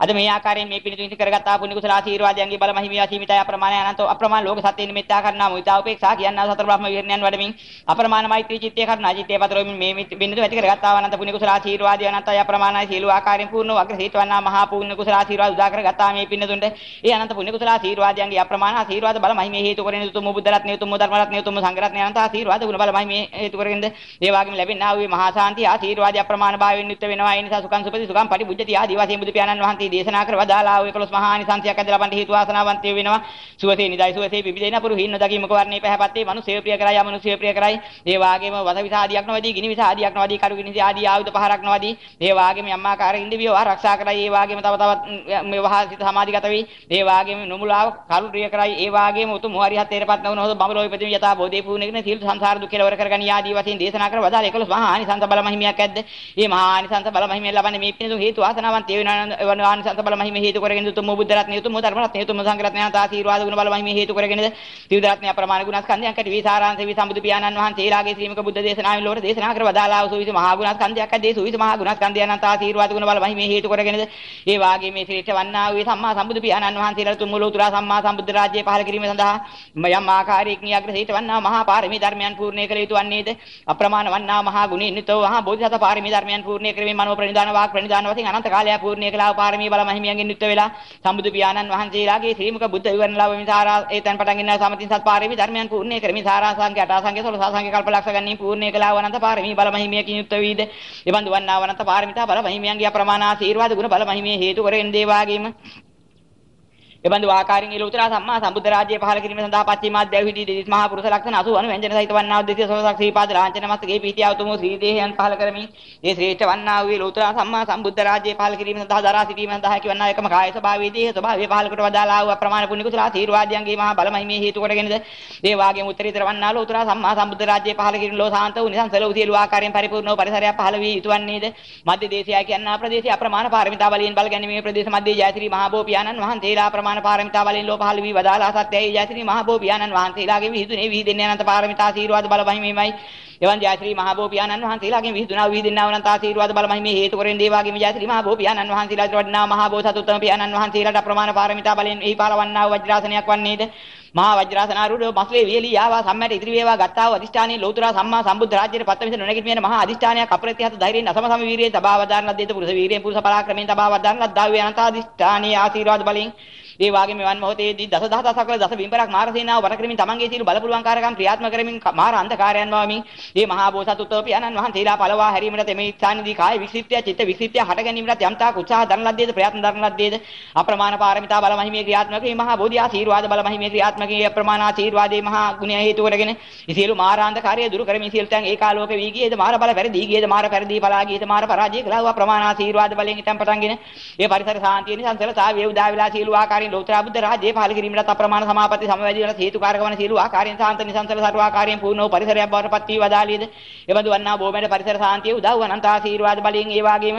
අද මේ ආකාරයෙන් මේ පිණිතුන් කරගත්තා පුණ්‍ය කුසල ආශිර්වාදයන්ගේ බල මහිමිය සීමිතයි අප්‍රමාණ අනන්ත අප්‍රමාණ ලෝක සත්‍යයෙන් මෙත්තා කරනා මුිතා උපේක්ෂා කියනා සතර බ්‍රහ්ම විහරණයන් වඩමින් අප්‍රමාණ මෛත්‍රී චිත්තය කරනා චිත්තය පතරමින් මේ බින්දුව ඇති කරගත්තා අනන්ත පුණ්‍ය කුසල ආශිර්වාදය අනන්තය අප්‍රමාණයි සියලු ආකාරයෙන් පූර්ණව අග්‍ර හේතුවන්නා මහා පුණ්‍ය කුසල ආශිර්වාද උදා කරගත්තා මේ පින්නතුන්ට. ඒ අනන්ත පුණ්‍ය කුසල ආශිර්වාදයන්ගේ අප්‍රමාණ ආශිර්වාද බල මහිමිය හේතු කරගෙන උතුම් බුද්ධ රත්නය උතුම් ධර්ම රත්නය උතුම් සංඝ රත්නය අනන්ත ආශිර්වාද ගුණ බල මහිමිය හේතු කරගෙනද ඒ වගේම ලැබෙනා වූ මහා ශාන්තිය ආශිර්වාද අප්‍රමාණ භාවයෙන් යුක්ත වෙනවා. ඒ නිසා සුඛං සුපති සුඛං පටිබුද්ධති ආදී වශයෙන් බුදු පියාණන් වහන්සේ දේශනා කරවදාලා ශාලාව 11 මහා ආනිසංසයක් ඇද ලබන්න හේතු වාසනාවන්ත වෙනවා. සුවසේ නිදයි සුවසේ පිබිදෙන පුරු හින්න දකි මුඛ වර්ණේ පැහැපත්තේ මනුෂ්‍ය ප්‍රිය කරයි අමනුෂ්‍ය ප්‍රිය කරයි. ඒ වාගේම වස විසාදියක් නොවදී ගිනි විසාදියක් නොවදී කරු ගිනි ආදී ආයුධ පහරක් නොවදී. ඒ වාගේම අම්මාකාර ඉන්දිවිව ආරක්ෂා කරයි. ඒ වාගේම තව තවත් මේ වහා සිත සමාධිගත වෙයි. ඒ වාගේම නොමුලාව කරු ප්‍රිය කරයි. ඒ වාගේම උතුම් හරි හතේරපත් නොවන හොද බඹලෝ ඉපදෙමින් යථා බෝධි පූර්ණගෙන සීල සංසාර දුක් කෙලවර කරගනි ආදී වශයෙන් දේශනා කර වදාළ 11 මහා ආනිසංස බල මහිමයක් ඇද්ද. මේ මහා ආනිසංස බල මහිමෙන් ලබන්නේ මේ පිණිසු හේතු වාසනාවන්ත වෙනවා ආනිසංස බල මහිමේ හේතු කරගෙන උතුම් බුද්ධ රත්නය උතුම් ධර්ම රත්නය උතුම් සංඝ රත්නය අනන්ත ආශීර්වාද ගුණ බල මහිමේ හේතු කරගෙන ත්‍රිවිධ රත්නය අප්‍රමාණ ගුණස්කන්ධයන් කට විසාරාංශ වී සම්බුදු පියාණන් වහන්සේලාගේ ශ්‍රීමක බුද්ධ දේශනාවෙන් ලෝක දේශනා කර වදාලා වූ සුවිස මහා ගුණස්කන්ධයක් අධේ සුවිස මහා ගුණස්කන්ධයන් අනන්ත ආශීර්වාද ගුණ බල මහිමේ හේතු කරගෙන ඒ වාගේ මේ ශ්‍රේෂ්ඨ වන්නා වූ සම්මා සම්බුදු පියාණන් වහන්සේලා තුන් මුලෝතුරා සම්මා සම්බුද්ධ රාජ්‍යය පහළ කිරීම සඳහා යම් ආකාරයකින් අග්‍ර ශ්‍රේෂ්ඨ වන්නා මහා පාරමී ධර්මයන් පූර්ණේ කළ යුතු වන්නේද? අප්‍රමාණ වන්නා මහා ගුණින් නිතෝ මහා බෝධිසත්ව පාරමී ධර්මයන් පූර්ණේ කිරීමෙන් මනෝ ප්‍රනිදාන වාක් ප්‍රනිදාන වශයෙන් අනන්ත කාලය පූර්ණේ කළා පාරමී බල මහිමියන්ගෙන් නිත්‍ය වෙලා සම්බුදු පියාණන් වහන්සේලාගේ ශ්‍රීමුක බුද්ධ විවරණ ලාභ මිසාරා ඒතන් පටන් ගෙන සමතින් සත් පාරමී ධර්මයන් පූර්ණේ කරමි සාරා සංඛ්‍ය අට සංඛ්‍ය 16 සංඛ්‍ය කල්පලක්ෂ ගන්නේ පූර්ණේ කළා වනන්ත පාරමී බල මහිමියකින් යුක්ත වීද? එබඳු වන්නා වනන්ත පාරමිතා බල මහිමියන්ගේ අප්‍රමාණ ආශීර්වාද ගුණ බල මහිමිය හේතු කරගෙන දේවාගේම එබඳු ආකාරයෙන් ඒ ලෝතර සම්මා සම්බුද්ධ රාජ්‍ය පහළ කිරීම සඳහා පච්චිමාද්‍යව හිදී දෙවිස් මහා පුරුෂ ලක්ෂණ 80 අනු ව්‍යංජන සහිත වන්නා වූ දෙසිය සෝසක් ශ්‍රීපාද ලාංඡන මස්තකේ පීතිය උතුම් ශ්‍රී දේහයන් පහළ කරමින් ඒ ශ්‍රේෂ්ඨ වන්නා වූ ලෝතර සම්මා සම්බුද්ධ රාජ්‍ය පහළ කිරීම සඳහා දරා සිටීම සඳහා හැකි වන්නා එකම කාය ස්වභාවයේ දේහ ස්වභාවය පහළ කොට වදාලා වූ අප්‍රමාණ පුණ්‍ය කුසල ආශීර්වාදයන්ගේ මහා බලමහිමේ හේතු කොටගෙනද ඒ වාගේම උත්තරීතර වන්නා ලෝතර සම්මා සම්බුද්ධ රාජ්‍ය පහළ කිරීම ලෝ සාන්ත වූ නිසංසල වූ සියලු ආකාරයෙන් පරිපූර්ණ වූ පරිසරයක් පහළ වී යුතුයන්නේද මධ්‍ය දේශය කියනා ප්‍රදේශය අප්‍රමාණ පාරමිතා බලයෙන් බල ගැනීමේ ප්‍රදේශ මධ්‍ය ජයශ්‍රී මහා බෝ පියාණන් වහන්සේලා අප්‍රමාණ පාරමිතා බලයෙන් ලෝ පහළ වී වදාලා සත්‍යයි ජයශ්‍රී මහ බෝ පියාණන් වහන්සේලාගේ විහිදුනේ විහිදෙන්නේ අනන්ත පාරමිතා ආශීර්වාද බල මහිමෙමයි එවන් ජයශ්‍රී මහ බෝ පියාණන් වහන්සේලාගේ විහිදුනා විහිදෙන්නා වනන්ත ආශීර්වාද බල මහිමේ හේතු කරගෙන දේවාගේ ජයශ්‍රී මහ බෝ පියාණන් වහන්සේලාට වඩනා මහ බෝ සතුත්තම පියාණන් වහන්සේලාට අප්‍රමාණ පාරමිතා බලෙන් එහි පාලවන්නා වූ වජ්‍රාසනයක් වන්නේද? මහා වජ්‍රාසනාරූඪ මස්ලේ වියලී ආවා සම්මැට ඉදිරි වේවා ගත්තා වූ අදිෂ්ඨානයේ ලෝතුරා සම්මා සම්බුද්ධ රාජ්‍යයේ පත්ත විසින නොනැගිට මහා අදිෂ්ඨානයක් අප්‍රත්‍යහත ධෛර්යයෙන් අසම සම වීරියෙන් තබා වදාරන ලද්දේත පුරුෂ වීරියෙන් පුරුෂ පරාක්‍රමයෙන් තබා වදාරන ලද්දා වේ අනන්ත අදිෂ්ඨානීය ආශීර්වාද බලෙන් ඒ වගේම මෙවන් මොහොතේදී දස දහසක් කළ දස බිම්බරක් මාර සේනාව වර කරමින් තමන්ගේ සියලු බල පුළුවන් කාර්යකම් ක්‍රියාත්මක කරමින් මාර අන්ධකාරයන් වමින් මේ මහා බෝසත් උත්තෝපියනන් වහන්සේලා පළවා හැරීමට තෙමේ ස්ථානදී කාය වික්ෂිප්තය චිත්ත වික්ෂිප්තය හට ගැනීමට යම්තාක් උත්සාහ දරන ලද්දේද ප්‍රයත්න දරන ලද්දේද අප්‍රමාණ පාරමිතා බල මහිමේ ක්‍රියාත්මක මේ මහා බෝධි ආශීර්වාද බල මහිමේ ක්‍රියාත්මක මේ අප්‍රමාණ ආශීර්වාදේ මහා ගුණය හේතු කරගෙන සියලු මාරාන්ධකාරය දුරු කරමින් සියලු තැන් ඒකාලෝක වී ගියේද මාර බල පෙරදී ගියේද මාර පෙරදී පලා ගියේද මාර පරාජය කළා වූ ප්‍රමාණ ආශීර්වාද බලයෙන් ඉතින් පටන්ගෙන ඒ පරිසර සාන්තිය නිසා සලසාවේ උදා වෙලා සියලු ආකාරයෙන් ලෝතර බුද්ධ රාජ්‍ය ඒ පහළ කිරීමට අප්‍රමාණ සමාපatti සමවැදී වන හේතුකාරක වන සියලු ආකාරයෙන් සාන්ත නිසංසල සර්ව ආකාරයෙන් පූර්ණ වූ පරිසරයක් බවට පත් වී වදාළියද එබඳු වන්නා බොමැඩ පරිසර සාන්තිය උදව් අනන්ත ආශීර්වාද බලයෙන් ඒ වාගේම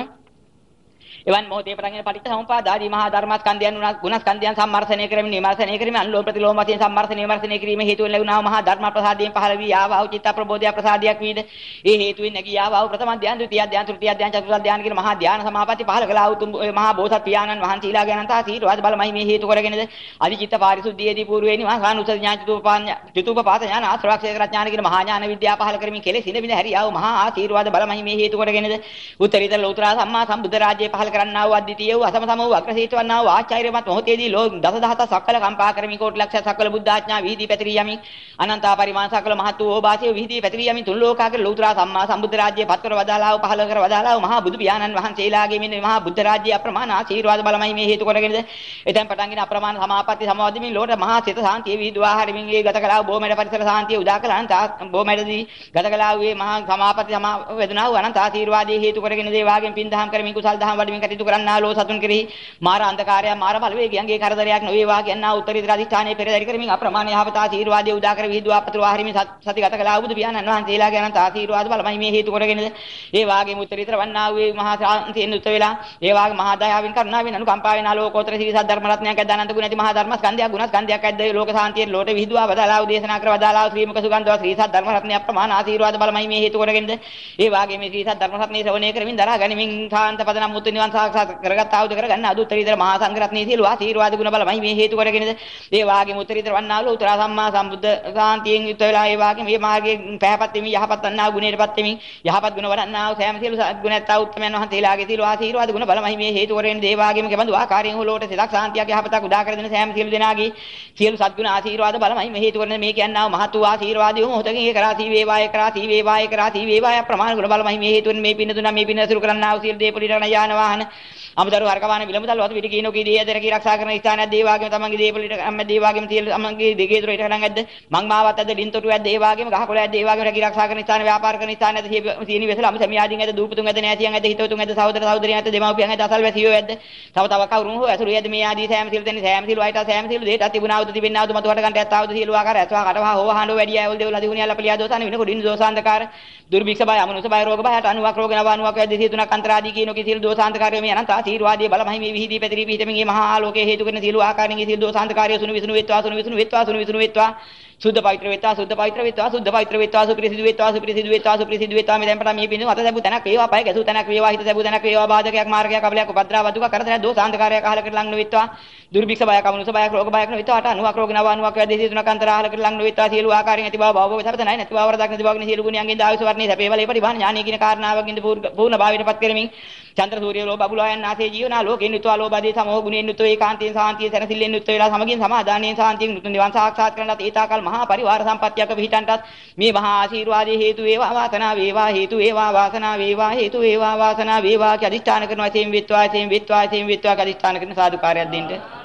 එවන් මොහොතේ පටන්ගෙන පටිච්ච සමුපාදාදී මහා ධර්මස්කන්ධයන් ගුණස්කන්ධයන් සම්මර්ෂණය කරමින් නිමර්ෂණය කරමින් අනුලෝම ප්‍රතිලෝම වශයෙන් සම්මර්ෂණය විමර්ශනය කිරීම හේතුවෙන් ලැබුණා. මහා ධර්ම ප්‍රසාදයෙන් පහළ වී ආවා චිත්ත ප්‍රබෝධය ප්‍රසාදයක් වීද? ඒ හේතුවෙන් නැගී ආවා ප්‍රථම ධ්‍යාන ද්විතිය ධ්‍යාන තෘතිය ධ්‍යාන චතුර්ථ ධ්‍යාන කියන මහා ධ්‍යාන සමාපatti පහළ කළා. උතුම් මහා බෝසත් පියාණන් වහන්සේලාගේ අනන්ත ආශීර්වාද බලමයි මේ හේතු කරගෙනද? අධිචිත්ත පාරිශුද්ධියේදී పూర్වේ නිවාසානුසති ඥාන චතුපපාඥ චතුපපාත ඥාන ආශ්‍රවක්ෂේත්‍ර ඥාන කියන මහා ඥාන විද්‍යාව පහළ කරමින් කෙලෙස් ඉඳ බිඳ හැරියා වූ මහා ආශීර්වාද බලමයි මේ හේතු කරගෙනද? උත්තරීතර ලෝතුරා සම්මා සම්බුද්ධ රාජ්‍යය පහළ කරන්නා වූ අද්විතීය වූ අසම සම වූ අග්‍රසීත වන්නා වූ ආචාර්යමත් මොහොතේදී ලෝ දසදහත සක්කල කම්පා කරමින් කෝටි ලක්ෂ සක්කල බුද්ධාඥා විහිදී පැතිරී යමින් අනන්තා පරිමාණ සක්කල මහත් වූ ඕභාසය විහිදී පැතිරී යමින් තුන් ලෝකාගේ ලෞතර සම්මා සම්බුද්ධ රාජ්‍යය පත් කර වදාලා වූ පහළ කර වදාලා වූ මහා බුදු පියාණන් වහන්සේලාගේ මෙන්න මහා බුද්ධ රාජ්‍ය අප්‍රමාණ ආශීර්වාද බලමයි මේ හේතු කොටගෙනද. එතෙන් පටන්ගෙන අප්‍රමාණ සමාපatti සමවදිමින් ලෝට මහා සිත සාන්තිය විහිදුවා හරිමින් ඒ ගත කළා බොමැඩ පරිසර සාන්තිය උදා කළා. අනන්ත බොමැඩදී ගත කළා වූ මහා සමාපatti සමා වේදනා වූ අනන්ත ආශීර්වාදයේ හේතු කොටගෙන දේ වාගෙන් පින් දහම් කරමින් කුසල් දහම් වඩමින් කටයුතු කරන්නා ලෝ සතුන් කෙරෙහි මාර අන්ධකාරය මාර බලවේගයන්ගේ කරදරයක් නොවේවා කියනා උත්තරීතර අධිෂ්ඨානයේ පෙරදරි කරමින් අප්‍රමාණ යහපත ආශීර්වාදයේ උදා කර විහිදුවා පතුරවා හරිමින් සතිගත කළා බුදු පියාණන් වහන්සේලා ගැන ආශීර්වාද බලමයි මේ හේතු කොටගෙනද. ඒ වාගේම උත්තරීතර වන්නා වූ මහා ශාන්තියෙන් උත්තර වෙලා ඒ වාගේ මහා දයාවෙන් කරුණාවෙන් අනුකම්පාවෙන් ආලෝකෝත්තර සිරි සද්ධර්ම රත්නයක් ඇදානන්ත ගුණ ඇති මහා ධර්ම ස්කන්ධයක් ගුණ ස්කන්ධයක් ඇද්ද? ලෝක ශාන්තියෙන් ලෝට විහිදුවා වදාලා වූ දේශනා කර වදාලා වූ ශ්‍රීමුක සුගන්ධව ශ්‍රී සද්ධර්ම රත්නය අප්‍රමාණ ආශීර්වාද බලමයි මේ හේතු කොටගෙනද. ඒ වාගේ මේ ශ්‍රී සද්ධර්ම රත්නය ශ්‍රවණය කරමින් දරා ගනිමින් ශාන්ත පදනම් මුතු නිවන් සාක්ෂාත් කරගත් ආවුද කරගන්න. අදුත්තරීතර මහා සංඝ රත්නයේ සියලු ආශීර්වාද ගුණ බලමයි මේ හේතු කොටගෙනද ඒ වාගේ මුත්තරීතර වන්නාලෝ උතර සම්මා සම්බුද්ධ සාන්තියෙන් යුත වෙලා ඒ වාගේ මේ මාර්ගයේ පැහැපත් වෙමින් යහපත් වන්නා ගුණයටපත් වෙමින් යහපත් ගුණ වඩන්නා වූ සෑම සියලු ගුණයත් උත්තමයන් වහන්සේලාගේ සියලු ආශීර්වාද ගුණ බලමයි මේ හේතු කරගෙන දේ වාගේම කෙබඳු ආකාරයෙන් හොලෝට සිතක් සාන්තියක් යහපතක් උදා කර දෙන සෑම සියලු දෙනාගේ සියලු සත්ගුණ ආශීර්වාද බලමයි මේ හේතු කරගෙන මේ කියන්නා වූ මහත් වූ ආශීර්වාදය මොහොතකින් ඒ කරා සී වේවා ඒ කරා සී වේවා ඒ කරා සී වේවා ප්‍රමාණ ගුණ බලමයි මේ හේතු වෙන මේ පින්න තුන මේ පින්න අසුරු කරන්නා වූ සියලු දේ පොලිරණ යාන වාහන down අමතර වර්ගවාන විලමුදල් වත පිටි කීනෝ කී දේ ඇදර කී ආරක්ෂා කරන ස්ථානයක් දේ වාගේම තමන්ගේ දේ පොලිට අම්ම දේ වාගේම තියල තමන්ගේ දෙගේ දොර ඉටකරන් ඇද්ද මං මාවත් ඇද්ද ලින්තොටු ඇද්ද ඒ වාගේම ගහකොළ ඇද්ද ඒ වාගේම රැකී ආරක්ෂා කරන ස්ථාන ව්‍යාපාර කරන ස්ථාන ඇද්ද සීනි වෙසල අම සමියාදීන් ඇද්ද? දූපතුන් ඇද්ද? නෑතියන් ඇද්ද? හිතවතුන් ඇද්ද? සහෝදර සහෝදරියන් ඇද්ද? දෙමව්පියන් ඇද්ද? අසල්වැසියෝ ඇද්ද? තව තව කවුරුන් හෝ ඇසුරු ඇද්ද? මේ ආදී සෑම සිල් දෙන්නේ සෑම සිල් වයිට සෑම සිල් දෙයට තිබුණාවද තිබෙන්නවද මතු වට ගන්නට ඇත්තවද සියලු ආකාර ඇස්වා කටවා හොව හඬ වැඩි අයවල් දෙවල දිහුණියල්ල පලියා දෝසන වෙන කොඩින් දෝසාන්තකාර දුර්භික්ෂ බය අමනුෂ බය රෝග බය අනුවක් රෝග නව අනුවක් ඇද්ද? සිය තුනක් අන්තරාදී කියනෝ කී සියලු දෝසාන්තකාරයෝ මේ අනන්ත ආශිර්වාදයේ බලමහිමේ විහිදී පැතිරී පිහිටමින් මේ මහා ආලෝකයේ හේතු කරන සියලු ආකාරයෙන් සියලු දෝසාන්තකාරය සුණු විසුණු වෙත්වා සුණු විසුණු වෙත්වා සුණු විසුණු වෙත්වා. සුද්ධ පවිත්‍ර වෙත්වා සුද්ධ පවිත්‍ර වෙත්වා සුද්ධ පවිත්‍ර වෙත්වා සුපිරිසිදු වෙත්වා සුපිරිසිදු වෙත්වා සුපිරිසිදු වෙත්වා මේ දැන් පටන් මේ පින්නු අත සැබු තැනක් වේවා පය ගැසූ තැනක් වේවා හිත සැබු තැනක් වේවා බාධකයක් මාර්ගයක් අපලයක් උපද්‍රව දුක කරදර දෝසාන්තකාරයක් අහලකට ලං නොවෙත්වා. දුර්භික්ෂ බයක් අමනුෂ බයක් රෝග බයක් නොවෙත්වා. අට අනුවක් රෝග නව අනුවක් වැදේ තුනක් අන්තර අහලකට ලං නොවෙත්වා. සියලු ආකාරයෙන් ඇති බව භව සපත නැහැ නැති බව වරදක් නැති බව සියලු ගුණයන්ගෙන් දාවිස වර්ණේ සැපේ වලේ පරිභාන ඥානී කියන කාරණාවකින් පූර්ණ භාවයටපත් කරමින් චන්ද්‍ර සූර්ය ලෝභ බබුලායන් ආසේ ජීවනා ලෝකෙන් යුතුව ලෝභදී සමෝහ ගුණෙන් යුතුව ඒකාන්තයෙන් සාන්තිය සැනසෙල්ලෙන් යුතුව වෙලා සමගින් සමාදානයෙන් සාන්තියෙන් යුතුව නිවන් සාක්ෂාත් කරන්නත් ඒතාකල් මහා පරිවාර සම්පත්තියක පිහිටන්ටත් මේ මහා ආශිර්වාදයේ හේතු වේවා වාසනාව වේවා හේතු වේවා වාසනාව වේවා හේතු වේවා වාසනාව වේවා කියලා අදිෂ්ඨාන කරනවා එසේම විත්වා එසේම විත්වා එසේම විත්වා කියලා අදිෂ්ඨාන කරන සාදුකාරයක් දෙන්න.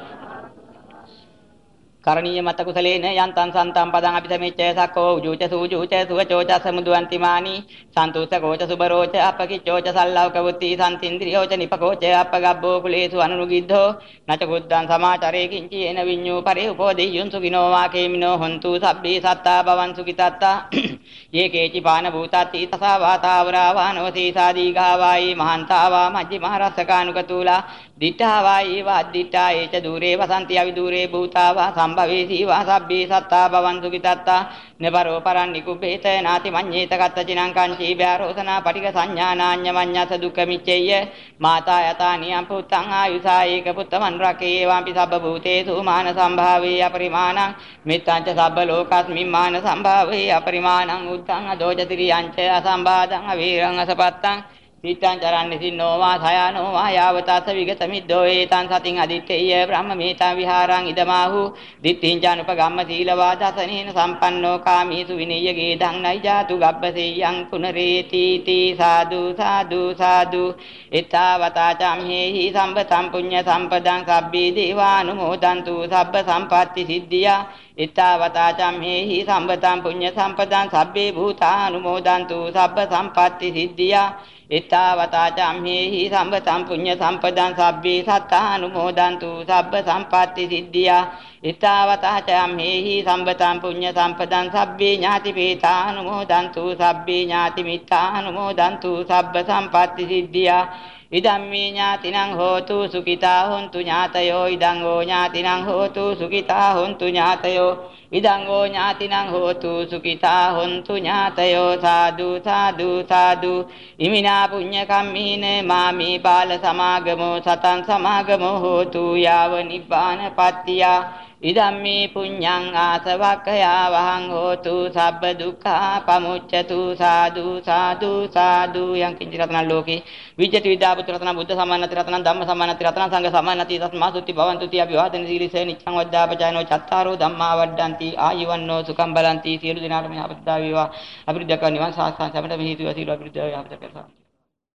කරණීය මත කුසලේන යන්තං සන්තං පදං අපිසමෙච්ච සක්කෝ උජුච සූජුච සුවචෝච සමුදුවන්තිමානි සන්තුසකෝච සුබරෝච අපකිච්චෝච සල්ලවක වුත්ති සම්තින්ද්‍රියෝච නිපකෝච අපගබ්බෝ කුලේසු අනුනුගිද්ධෝ නච කුද්දං සමාචරේ කිංචි එන විඤ්ඤෝ පරේ උපෝදෙය්‍යුන් සුඛිනෝ වාකේමිනෝ හොන්තු සබ්බේ සත්තා භවන් සුඛිතත්තා යේකේචි පාන භූතත්ති තසා වාතාවරා වානෝසී සාදීඝාවායි මහන්තාවා මජ්ජි මහරස්සකානුකතුලා දිඨාවා ඒව අද්දිඨා ඒච দূරේ වසන්ති අවි දූරේ භූතාවා සම්භවේසී වා සබ්බේ සත්තා භවන්තු කිතත්තා නපරෝ පරන් නිකුබ්බේත නාති මඤ්ඤේත කත්තචිනං කංචී භාරෝසනා පටික සංඥානාඤ්ඤ මඤ්ඤස දුක්ඛ මිච්ඡේය මාතා යතා නියම් පුත්තං ආයුසා ඒක පුත්තමන් රකේ වාම්පි සබ්බ භූතේසු මාන සම්භාවේ අපරිමාණං මිත්තං ච සබ්බ ලෝකස්මින් මාන සම්භාවේ අපරිමාණං උත්තං අදෝජතිරියං ච අසම්බාධං අවීරං අසපත්තං සිතං චරන්නේ සින්නෝවා සයනෝවා යාවතස විගත මිද්දෝ ඒතං සතින් අදිත්තේය බ්‍රහ්මමේතං විහාරං ඉදමාහු. දිට්ඨිං ජානුපගම්ම සීලවා දසනේන සම්පන්නෝ කාමීසු විනීය ගේදං නයිජාතු ගබ්බසෙයං පුනරේති තී සාදු සාදු සාදු. ඊතාවතා චම්හෙහි සම්පතම් පුඤ්ඤ සම්පදං සබ්බේ දේවානුමෝදන්තු සබ්බ සම්පatti සිද්ධියා. ඊතාවතා චම්හෙහි සම්පතම් පුඤ්ඤ සම්පදං සබ්බේ භූතානුමෝදන්තු සබ්බ සම්පatti සිද්ධියා. ඉත්තාවතා චම්හේහි සම්පතම් පුඤ්ඤ සම්පදං සබ්බේ සත්තානුමෝදන්තු සබ්බ සම්පatti සිද්ධියා. ඉත්තාවතා චම්හේහි සම්පතම් පුඤ්ඤ සම්පදං සබ්බේ ඥාති පේතානුමෝදන්තු සබ්බේ ඥාති මිත්තානුමෝදන්තු සබ්බ සම්පatti සිද්ධියා. ඉදම්මේ ඥාතිනං හෝතු සුඛිතා හොන්තු ඥාතයෝ ඉදං ඕ ඥාතිනං හෝතු සුඛිතා හොන්තු ඥාතයෝ ඉදං ඕ ඥාතිනං හෝතු සුඛිතා හොන්තු ඥාතයෝ සාදු සාදු සාදු. ඉමිනා පුඤ්ඤ කම්මීන මාමේ බාල සමාගමෝ සතං සමාගමෝ හෝතු යාව නිබ්බාන පත්තියා. ඉදම්මේ පුඤ්ඤං ආසවක්ඛයා වහං හෝතු සබ්බ දුක්ඛා පමුච්ඡතු සාදු සාදු සාදු. යං කිංචි රතන ලෝකේ. විජ්ජති විද්‍යාපුත්‍ර රතන බුද්ධ සම්මානති රතන ධම්ම සම්මානති රතන සංඝ සම්මානති තස්මා සුත්ති භවන්තු තිය අභිවාදන සීලිස නිච්ඡං වද්දාපචායනෝ චත්තාරෝ ධම්මා වඩ්ඩಂತಿ ආයුවන්නෝ සුඛම් බලಂತಿ සියලු දිනාට මේ අපිට දා වේවා අපිට දක්වා නිවන් සාක්ෂාත් සමට මෙහි සියලු අපිට දා වේවා අපිට කරසා